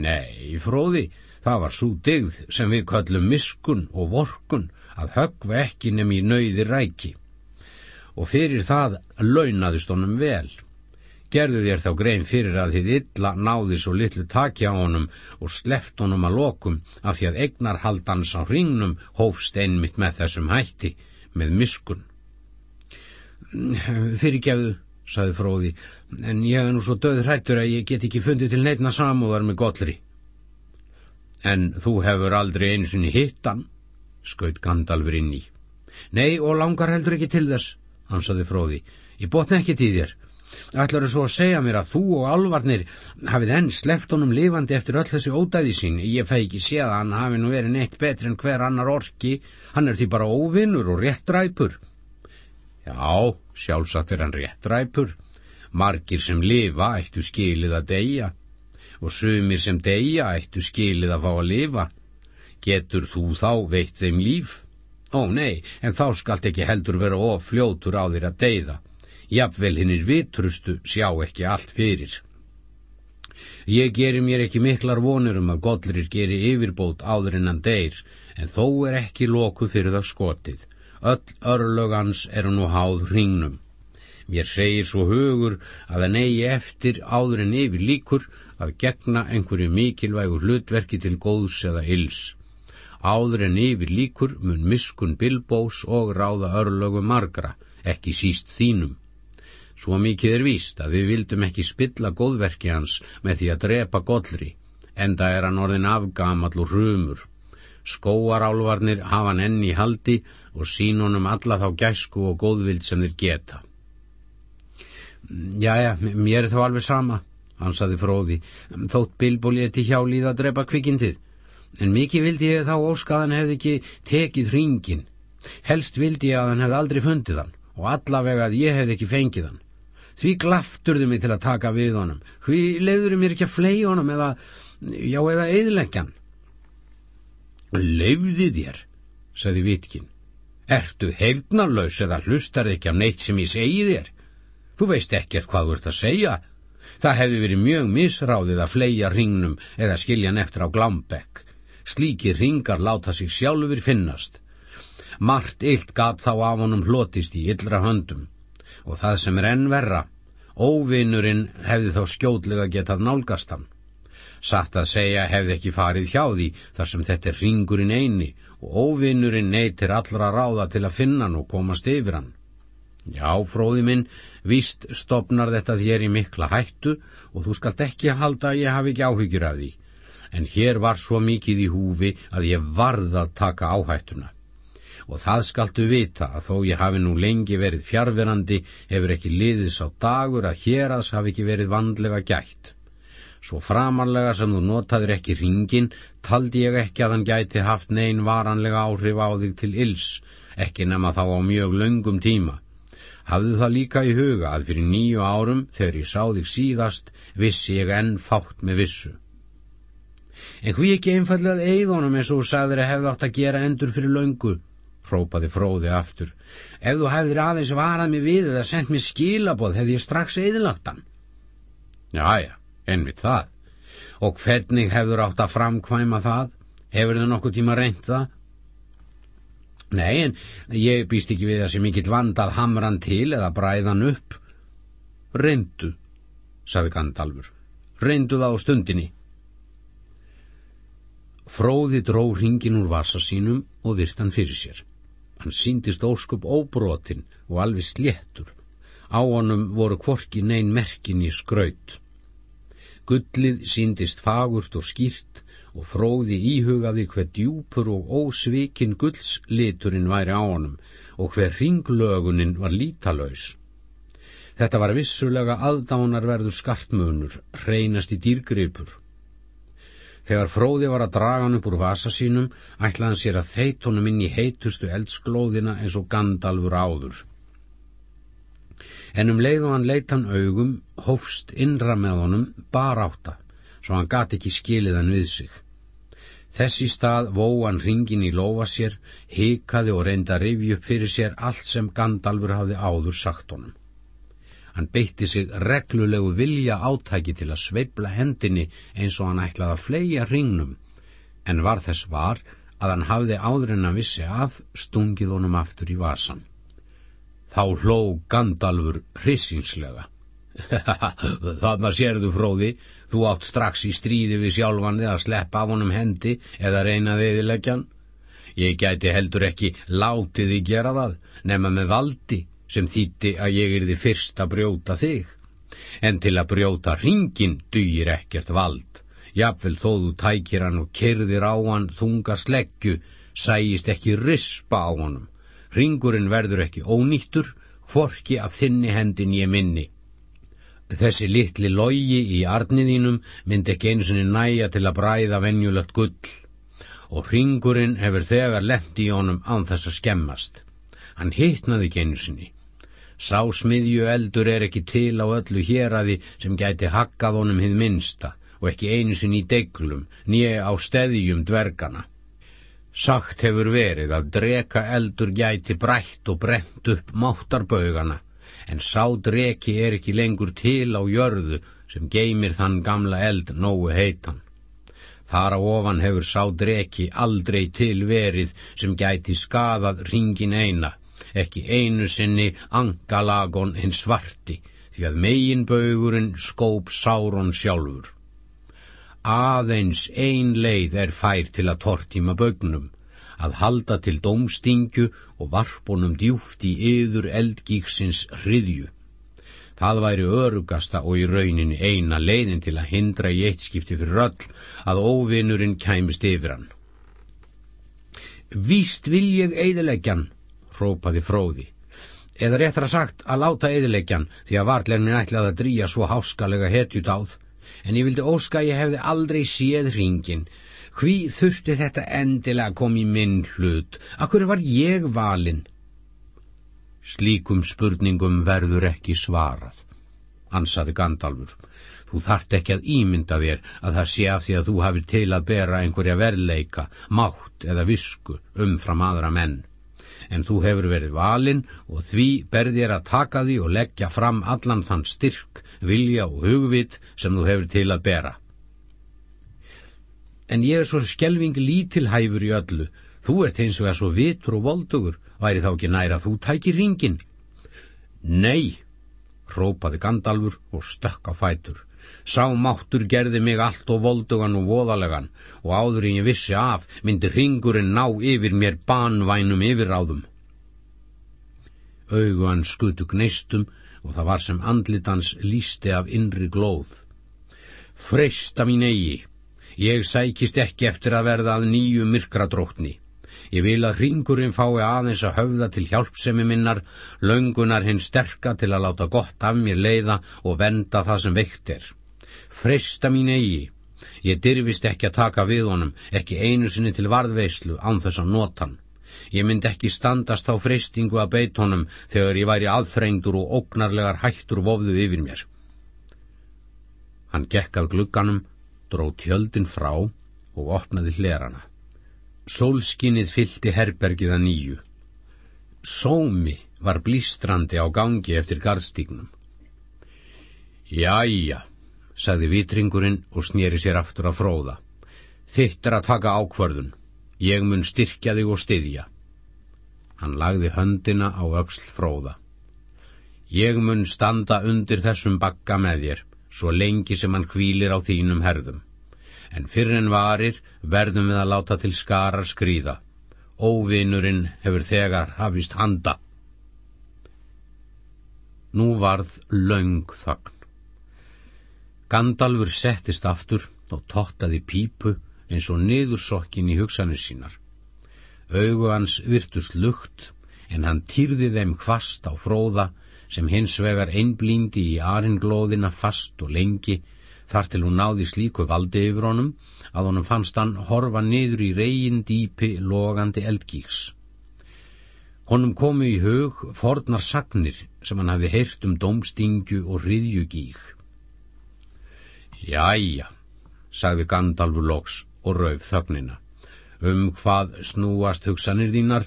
[SPEAKER 2] Nei, fróði, það var svo digð sem við köllum miskun og vorkun að högva ekki nefn í nöyði ræki. Og fyrir það launaðist honum vel gerðu þér þá grein fyrir að þið illa náði svo litlu taki á honum og sleft honum að lokum af því að egnarhaldans á hringnum hófst einmitt með þessum hætti, með miskun. Fyrirgefðu, saði fróði, en ég er nú svo döð hrættur að ég get ekki fundið til neitna samúðar með gollri. En þú hefur aldrei einsunni hittan, skaut Gandalfur inn í. Nei, og langar heldur ekki til þess, ansaði fróði. Ég botna ekki til þér. Ætlar þú svo að segja mér að þú og alvarnir hafið enn sleppt honum lifandi eftir öll þessi ódæði sín. Ég fæ ekki séð að hann hafi nú verið neitt betri en hver annar orki. Hann er því bara óvinnur og réttræpur. Já, sjálfsagt er hann réttræpur. Margir sem lifa ættu skilið að deyja og sumir sem deyja ættu skilið að fá að lifa. Getur þú þá veitt þeim líf? Ó nei, en þá skalt ekki heldur vera of fljótur á þér að deyða. Jafnvel hinnir vitrustu sjá ekki allt fyrir. Ég gerir mér ekki miklar vonir um að Godlir gerir yfirbót áður en hann deyr, en þó er ekki loku fyrir það skotið. Öll örlögans eru nú háð hringnum. Mér segir svo hugur að það negi eftir áður en yfir líkur að gegna einhverju mikilvægur hlutverki til góðs eða ills. Áður en yfir líkur mun miskun Bilbós og ráða örlögu margra, ekki síst þínum. Svo mikið er víst að við vildum ekki spilla góðverki hans með því að drepa gollri, enda er hann orðin afgamall og hrumur. Skóarálvarnir hafa hann enn í haldi og sín honum alla þá gæsku og góðvild sem þeir geta. Jæja, mér er þá alveg sama, hann saði fróði, þótt Bilbóli eti hjálíð að drepa kvikindið. En mikið vildi ég þá óskaðan hefði ekki tekið hringin. Helst vildi ég að hann hefði aldrei fundið hann og allavega að ég hefði ekki fengið hann. Því glafturðu mig til að taka við honum. Því leiðurðu mér ekki að flei honum eða, já, eða eðleggjan. Leifði þér, sagði Vitkin. Ertu heilnarlaus eða hlustar ekki af neitt sem ég segi þér? Þú veist ekkert hvað þú ert að segja. Það hefði verið mjög misráðið að fleia ringnum eða skilja neftur á Glambekk. Slíkir ringar láta sig sjálfur finnast. Mart illt gaf þá af honum hlotist í yllra höndum og það sem er enn verra, óvinnurinn hefði þá skjótlega getað nálgast hann. Satt að segja hefði ekki farið hjá því þar sem þetta er ringurinn eini og óvinnurinn neytir allra ráða til að finna hann og komast yfir hann. Já, fróði minn, víst stopnar þetta þér í mikla hættu og þú skalt ekki halda að ég hafi ekki áhyggjur af því. En hér var svo mikið í húfi að ég varð að taka áhættuna og það skaltu vita að þó ég hafi nú lengi verið fjárverandi hefur ekki liðis á dagur að héras hafi ekki verið vandlega gætt. Svo framarlega sem þú notaður ekki ringin, taldi ég ekki að hann gæti haft neyn varanlega áhrif á þig til ills, ekki nema þá á mjög löngum tíma. Hafðu það líka í huga að fyrir nýju árum, þegar ég sá þig síðast, vissi ég enn fátt með vissu. En hví ekki einfallega eigðunum eins og sagður að hefði átt að gera endur fyrir löngu, hrópaði fróði aftur. Ef þú hefðir aðeins varað mig við eða sendt mér skilaboð hefði ég strax eðilagt hann. Jæja, ennvitt það. Og hvernig hefur átt að framkvæma það? Hefur þau nokkuð tíma reynd það? Nei, en ég býst ekki við þessi mikill vandað hamran til eða bræðan upp. Reyndu, saði Gandalfur. Reyndu það á stundinni. Fróði dró ringin úr vasa sínum og virt hann fyrir sér. Hann síndist óskup óbrotin og alveg sléttur. Á honum voru kvorki neyn merkin í skraut. Gullið síndist fagurt og skýrt og fróði íhugaði hver djúpur og ósvikin gullsliturinn væri á honum og hver ringlögunin var lítalauðs. Þetta var vissulega aðdánarverður skartmönur, reynast í dýrgripur. Þegar fróði var að draga hann upp úr vasa sínum, ætlaði hann sér að þeit honum inn í heitustu eldsglóðina eins og gandalfur áður. En um leið og hann leitt hann augum, hófst innra með honum bar átta, svo hann gati ekki skilið hann við sig. Þessi stað vó hann ringin í lofa sér, hikaði og reynda að rifja upp fyrir sér allt sem Gandalfur hafði áður sagt honum. Hann beitti sig reglulegu vilja átæki til að sveibla hendinni eins og hann ætlaði að fleia ringnum, en var þess var að hann hafði áður en að vissi af stungið honum aftur í vasan. Þá hló Gandalfur hrissinslega. Þannig sérðu fróði, þú átt strax í stríði við sjálfandi að sleppa af honum hendi eða reyna þið í leggjan. Ég gæti heldur ekki látið í gera það, nema með valdi sem þýtti að ég er þið fyrst að brjóta þig. En til að brjóta ringin dýr ekkert vald. Jafnvel þó þú tækir hann og kerðir á hann þunga sleggju,
[SPEAKER 1] sæjist ekki rispa á honum. Ringurinn verður ekki ónýttur, hvorki af þinni hendin ég minni. Þessi litli logi í arniðínum myndi ekki eins og næja til að bræða venjulegt gull og ringurinn hefur þegar lendi í honum án þess að skemmast. Hann hittnaði ekki einu sinni. Sá smiðju eldur er ekki til á öllu héræði sem gæti hakkað honum hið minsta og ekki einu sinni í deglum, nýja á steðjum dvergana. Sagt hefur verið að dreka eldur gæti brætt og brent upp máttarbaugana, en sá dreki er ekki lengur til á jörðu sem geymir þann gamla eld nógu heitan. Þar á ofan hefur sá dreki aldrei til verið sem gæti skadað ringin eina, ekki einu sinni angalagon hinn svarti, því að meginbaugurinn skóp Sáron sjálfur. Aðeins ein leið er fær til að tortíma bögnum, að halda til dómstingju og varpunum djúft í yður eldgíksins hriðju. Það væri örugasta og í rauninni eina leiðin til að hindra í eitt skipti fyrir öll að óvinnurinn kæmist yfir hann. Víst vil ég eidilegjan, rópaði fróði, eða réttra sagt að láta eidilegjan því að vartlernin ætlaði að drýja svo háskalega hetjutáð en ég vildi óska að ég hefði aldrei séð hringin. Hví þurfti þetta endilega að koma í minn hlut? Akkur var ég valinn? Slíkum spurningum verður ekki svarað, ansaði Gandalfur. Þú þart ekki að ímynda þér að það sé af því að þú hafi til að bera einhverja verleika, mátt eða visku umfram aðra menn. En þú hefur verið valinn og því berðir að taka því og leggja fram allan þann styrk vilja og hugvit sem þú hefur til að bera. En ég er svo skelving lítilhæfur í öllu, þú ert eins og er svo vitur og voldugur, væri þá ekki næra þú tækir ringin? Nei, rópaði Gandalfur og stökk á fætur. Sá máttur gerði mig allt og voldugan og voðalegan og áður en ég vissi af myndi ringurinn ná yfir mér banvænum yfirráðum. Augu hann skutu gneistum og það var sem andlitans lísti af innri glóð. Freista mín eigi, ég sækist ekki eftir að verða að nýju myrkradrótni. Ég vil að hringurinn fái aðeins að höfða til hjálpsemi minnar, löngunar hinn sterka til að láta gott af mér leiða og venda það sem veikt er. Freista mín eigi, ég dyrfist ekki að taka við honum, ekki einu sinni til varðveislu án þess að nota hann. Ég myndi ekki standast á freystingu að beit honum þegar ég væri aðþrengdur og ógnarlegar hættur vofðu yfir mér. Hann gekkað glugganum, dró tjöldin frá og opnaði hlerana. Sólskinnið fylti herbergið að nýju. Sómi var blístrandi á gangi eftir gardstígnum. Jæja, sagði vitringurinn og snýri sér aftur að fróða. Þitt er að taka ákvörðun. Ég mun styrkja þig og styðja. Hann lagði höndina á öxl fróða. Ég mun standa undir þessum bakka með þér, svo lengi sem hann kvílir á þínum herðum. En fyrir en varir verðum við að láta til skarar skrýða. Óvinurinn hefur þegar hafist handa. Nú varð laung þagn. Gandalfur settist aftur og tottaði pípu eins og niðursokkin í hugsanir sínar. Augu hans virtust lukt, en hann týrði þeim kvast á fróða sem hins vegar einblíndi í aringlóðina fast og lengi, þar til hún náði slíku valdi yfir honum, að honum fannst hann horfa niður í reygin dýpi logandi eldgíks. Honum komu í hug fornar sagnir sem hann hafi heyrt um domstingju og hriðjugík. Jæja, sagði Gandalfur loks og rauf þögnina. Um hvað snúast hugsanir þínar?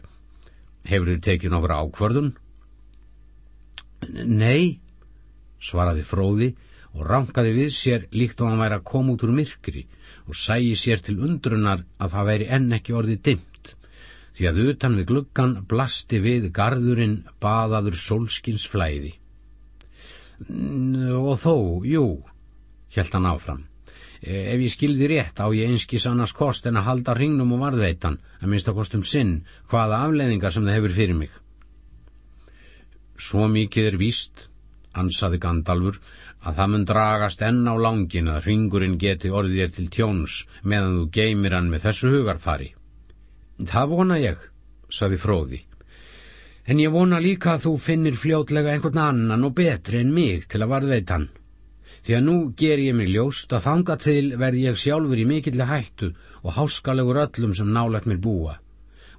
[SPEAKER 1] Hefur þið tekið nokkra ákvörðun? Nei, svaraði fróði og rankaði við sér líkt og hann væri að koma út úr myrkri og sæi sér til undrunar að það væri enn ekki orðið dimmt, því að utan við gluggan blasti við gardurinn baðaður sólskins flæði. Og þó, jú, hjælt hann áfram, Eh, ef ég skildi rétt á ég einskis annars kost en að halda ringnum og varðveitan, að minnst að kostum sinn, hvaða afleðingar sem það hefur fyrir mig. Svo mikið er víst, ansaði Gandalfur, að það mun dragast enn á langin að ringurinn geti orðið er til tjóns meðan þú geymir hann með þessu hugarfari. Það vona ég, saði fróði. En ég vona líka að þú finnir fljótlega einhvern annan og betri en mig til að varðveita hann. Því að nú ger ég mig ljóst að þanga til verð ég sjálfur í mikilli hættu og háskalegur öllum sem nálægt mér búa.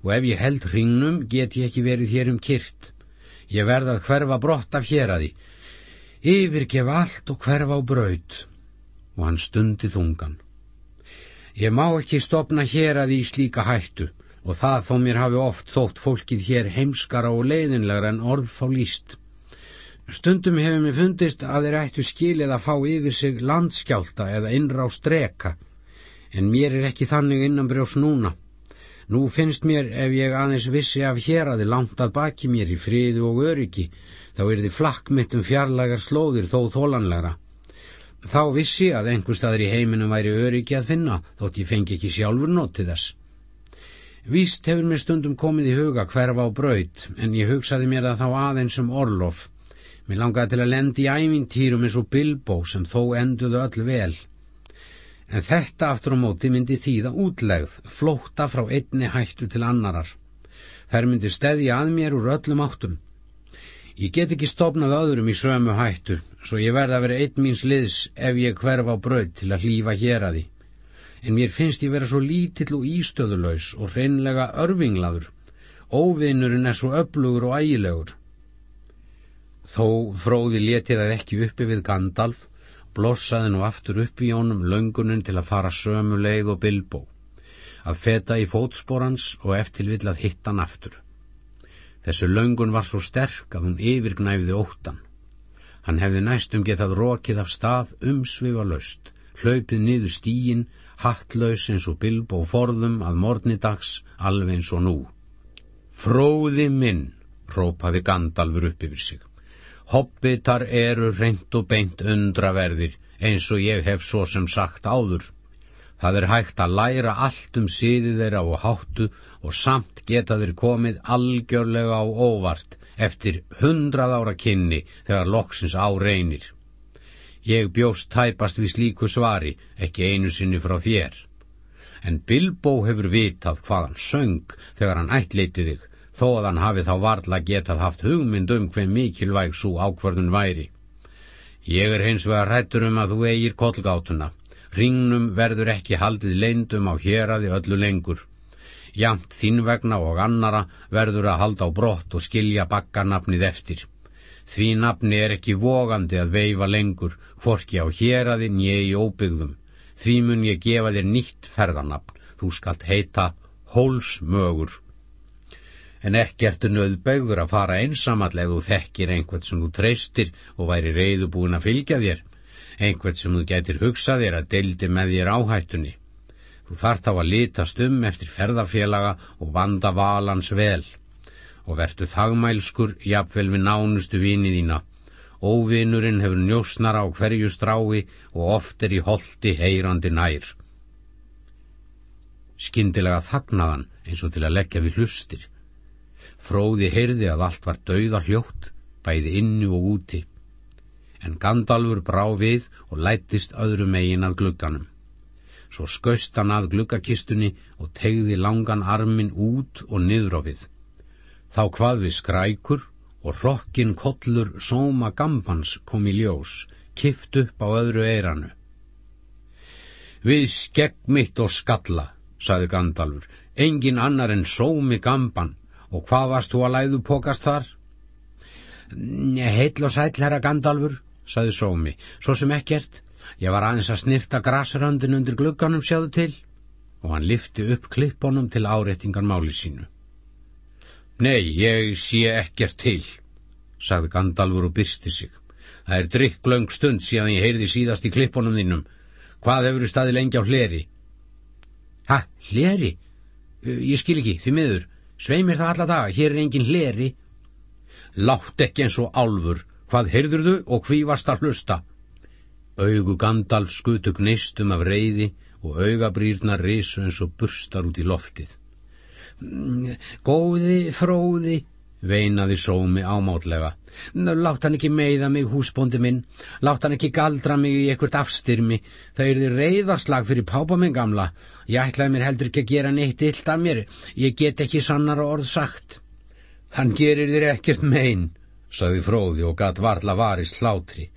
[SPEAKER 1] Og ef ég held hringnum get ég ekki verið hér um kyrt. Ég verð að hverfa brott af hér að því. Yfirgef allt og hverfa á braud. Og hann stundi þungan. Ég má ekki stopna hér að því slíka hættu og það þó mér hafi oft þótt fólkið hér heimskara og leiðinlegra en orð fá líst. Stundum hefur mér fundist að þeir ættu skilið að fá yfir sig landskjálta eða innrá streka, en mér er ekki þannig innanbrjós núna. Nú finnst mér ef ég aðeins vissi af hér að þið langt að baki mér í friðu og öryggi, þá er þið flakk mitt um fjarlagar slóðir þó þólanlegra. Þá vissi að einhver staður í heiminum væri öryggi að finna, þótt ég fengi ekki sjálfur notið þess. Víst hefur mér stundum komið í huga hverfa á braut, en ég hugsaði mér að þá aðeins um orlof. Mér langaði til að lendi í ævintýrum eins og Bilbo sem þó enduðu öll vel. En þetta aftur á móti myndi þýða útlegð, flótta frá einni hættu til annarar. Þær myndi steðja að mér úr öllum áttum. Ég get ekki stopnað öðrum í sömu hættu, svo ég verða að vera einn míns liðs ef ég hverfa á braut til að hlýfa hér að því en mér finnst ég vera svo lítill og ístöðulegs og hreinlega örvinglaður. Óvinnurinn er svo öflugur og ægilegur. Þó fróði letið það ekki uppi við Gandalf, blossaði nú aftur upp í honum löngunin til að fara sömu leið og bilbó, að feta í fótsporans og eftir vill að hitta hann aftur. Þessu löngun var svo sterk að hún yfirgnæfði óttan. Hann hefði næstum getað rokið af stað umsvifa löst, hlaupið niður stíin hattlaus eins og bilb og forðum að morgnidags alveg eins og nú. Fróði minn, rópaði Gandalfur upp yfir sig. Hobbitar eru reynd og beint undraverðir eins og ég hef svo sem sagt áður. Það er hægt að læra allt um síði þeirra og háttu og samt geta þeir komið algjörlega á óvart eftir hundrað ára kynni þegar loksins á reynir. Ég bjóst tæpast við slíku svari, ekki einu sinni frá þér. En Bilbo hefur vitað hvað hann söng þegar hann ættleiti þig, þó að hann hafi þá varla getað haft hugmynd um hver mikilvæg svo ákvörðun væri. Ég er hins vegar rættur um að þú eigir kollgátuna. Ringnum verður ekki haldið leindum á héraði öllu lengur. Jamt þín vegna og annara verður að halda á brott og skilja bakkanafnið eftir. Því nafni er ekki vogandi að veifa lengur, forki á héraði nýja í óbyggðum. Því mun ég gefa þér nýtt ferðanapn, þú skalt heita Hólsmögur. En ekkert er nöðbögður að fara einsamallega þú þekkir einhvert sem þú treystir og væri reyðubúin að fylgja þér, einhvert sem þú getur hugsað þér að deildi með þér áhættunni. Þú þart á að litast um eftir ferðarfélaga og vanda valans vel og vertu þagmælskur jafnvel við nánustu vinið þína. Óvinurinn hefur njósnar á hverju strái og oft er í holdi heyrandi nær. Skindilega þagnaðan eins og til að leggja við hlustir. Fróði heyrði að allt var dauða hljótt, bæði innu og úti. En Gandalfur brá við og lættist öðru megin að glugganum. Svo skaust hann að gluggakistunni og tegði langan armin út og niður á við. Þá hvað við skrækur og rokkin kollur sóma gambans kom í ljós, kift upp á öðru eiranu. Við skegg mitt og skalla, saði Gandalfur, engin annar en sómi gamban, og hvað varst þú að læðu pokast þar? Heill og sæll, herra Gandalfur, saði sómi, svo sem ekkert, ég var aðeins að snirta grasröndin undir glugganum sjáðu til, og hann lifti upp klippunum til áreitingar máli sínu. Nei, ég sé ekkert til, sagði Gandalfur og byrsti sig. Það er drikklöng stund síðan ég heyrði síðast í klippunum þínum. Hvað hefur þú staði lengi á hleri? Ha, hleri? Ég skil ekki, því miður. Sveimir það alla daga, hér er engin hleri. Látt ekki eins og álfur. Hvað heyrður þú og hví varst að hlusta? Augu Gandalf skutu gneistum af reyði og augabrýrna risu eins og burstar út í loftið.
[SPEAKER 3] Góði, fróði,
[SPEAKER 1] veinaði sómi ámátlega. Látt hann ekki meiða mig, húsbóndi minn, látt hann ekki galdra mig í ekkert afstyrmi, það er þið reyðarslag fyrir pápa minn gamla. Ég ætlaði mér heldur ekki að gera neitt illt af mér, ég get ekki sannar orð sagt. Hann gerir þér ekkert mein, saði fróði og gatt varla varist hlátri.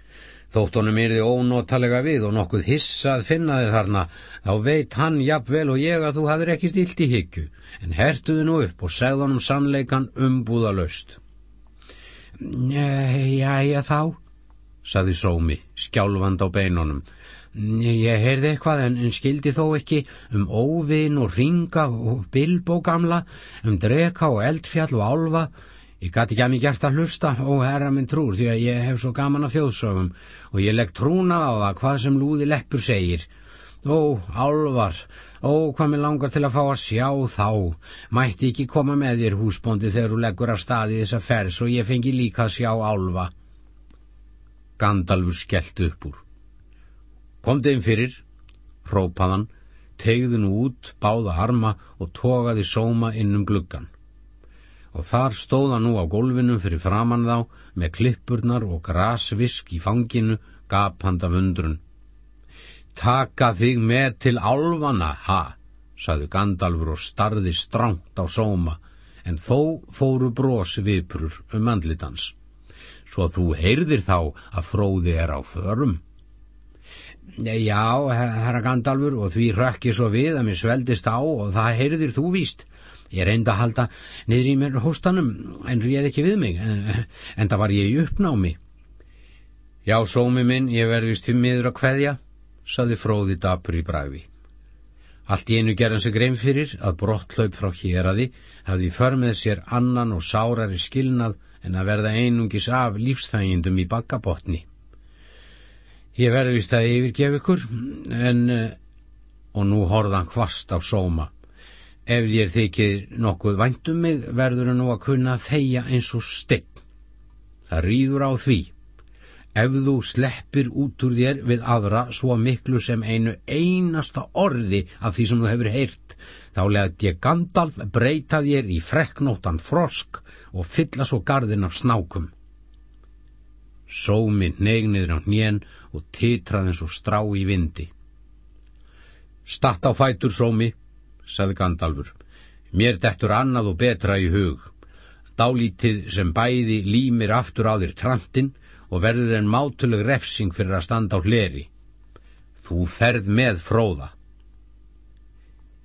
[SPEAKER 1] Þótt honum yrði ónótalega við og nokkuð hissað finnaði þarna, þá veit hann jafnvel og ég að þú hafðir ekkert illt í hyggju, en hertuði nú upp og segð honum sannleikan umbúðalöst. Jæja þá, saði Sómi, skjálfand á beinunum. Ég heyrði eitthvað en, en skildi þó ekki um óvin og ringa og bilbó gamla, um dreka og eldfjall og álfa, Ég gæti ekki að mig gert að hlusta, ó herra minn trúr, því að ég hef svo gaman af þjóðsögum og ég legg trúnað á það hvað sem lúði leppur segir. Ó, álvar, ó, hvað mér langar til að fá að sjá þá. Mætti ekki koma með þér húsbóndi þegar þú leggur af staði þessa fers og ég fengi líka að sjá álva. Gandalfur skellt upp úr. Komdu inn fyrir, rópaðan, tegði nú út, báða arma og togaði sóma inn um gluggan og þar stóða nú á gólfinu fyrir framann þá með klippurnar og grasvisk í fanginu gapanda vundrun. Taka þig með til álvana, ha, saðu Gandalfur og starði stránt á sóma, en þó fóru bros viprur um andlitans. Svo þú heyrðir þá að fróði er á förum. Já, herra Gandalfur, og því rökki svo við að mér sveldist á og það heyrðir þú víst, Ég reyndi að halda niður í mér hóstanum en réð ekki við mig, en, en það var ég í uppnámi. Já, sómi minn, ég verðist fyrir miður að hveðja, saði fróði dapur í bræði. Allt í einu gerðan sig grein fyrir að brottlaup frá héræði hafði för með sér annan og sárari skilnað en að verða einungis af lífstægindum í bakkabotni. Ég verðist að yfirgef ykkur, en... og nú horðan hvast á sóma. Ef þér þykir nokkuð væntum mig verður nú að kunna þeia eins og stegn. Það rýður á því. Ef þú sleppir út úr þér við aðra svo miklu sem einu einasta orði af því sem þú hefur heyrt, þá leðt ég Gandalf breyta þér í frekknóttan frosk og fylla svo gardin af snákum. Sómi neigniður á hnén og titraði eins og strá í vindi. Statt á fætur, Sómi, saði Gandalfur. Mér dettur annað og betra í hug. Dálítið sem bæði límir aftur á þér trantinn og verður en mátuleg refsing fyrir að standa á hleri. Þú ferð með fróða.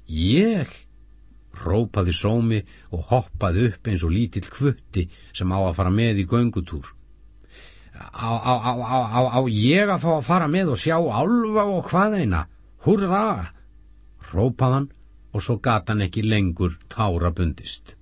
[SPEAKER 1] Ég? Rópaði sómi og hoppaði upp eins og lítill kvutti sem á að fara með í göngutúr. Á, á, á, á ég að fá að fara með og sjá álfa og hvað eina? Hurra! Rópaðan og svo gata hann ekki lengur tára bundist.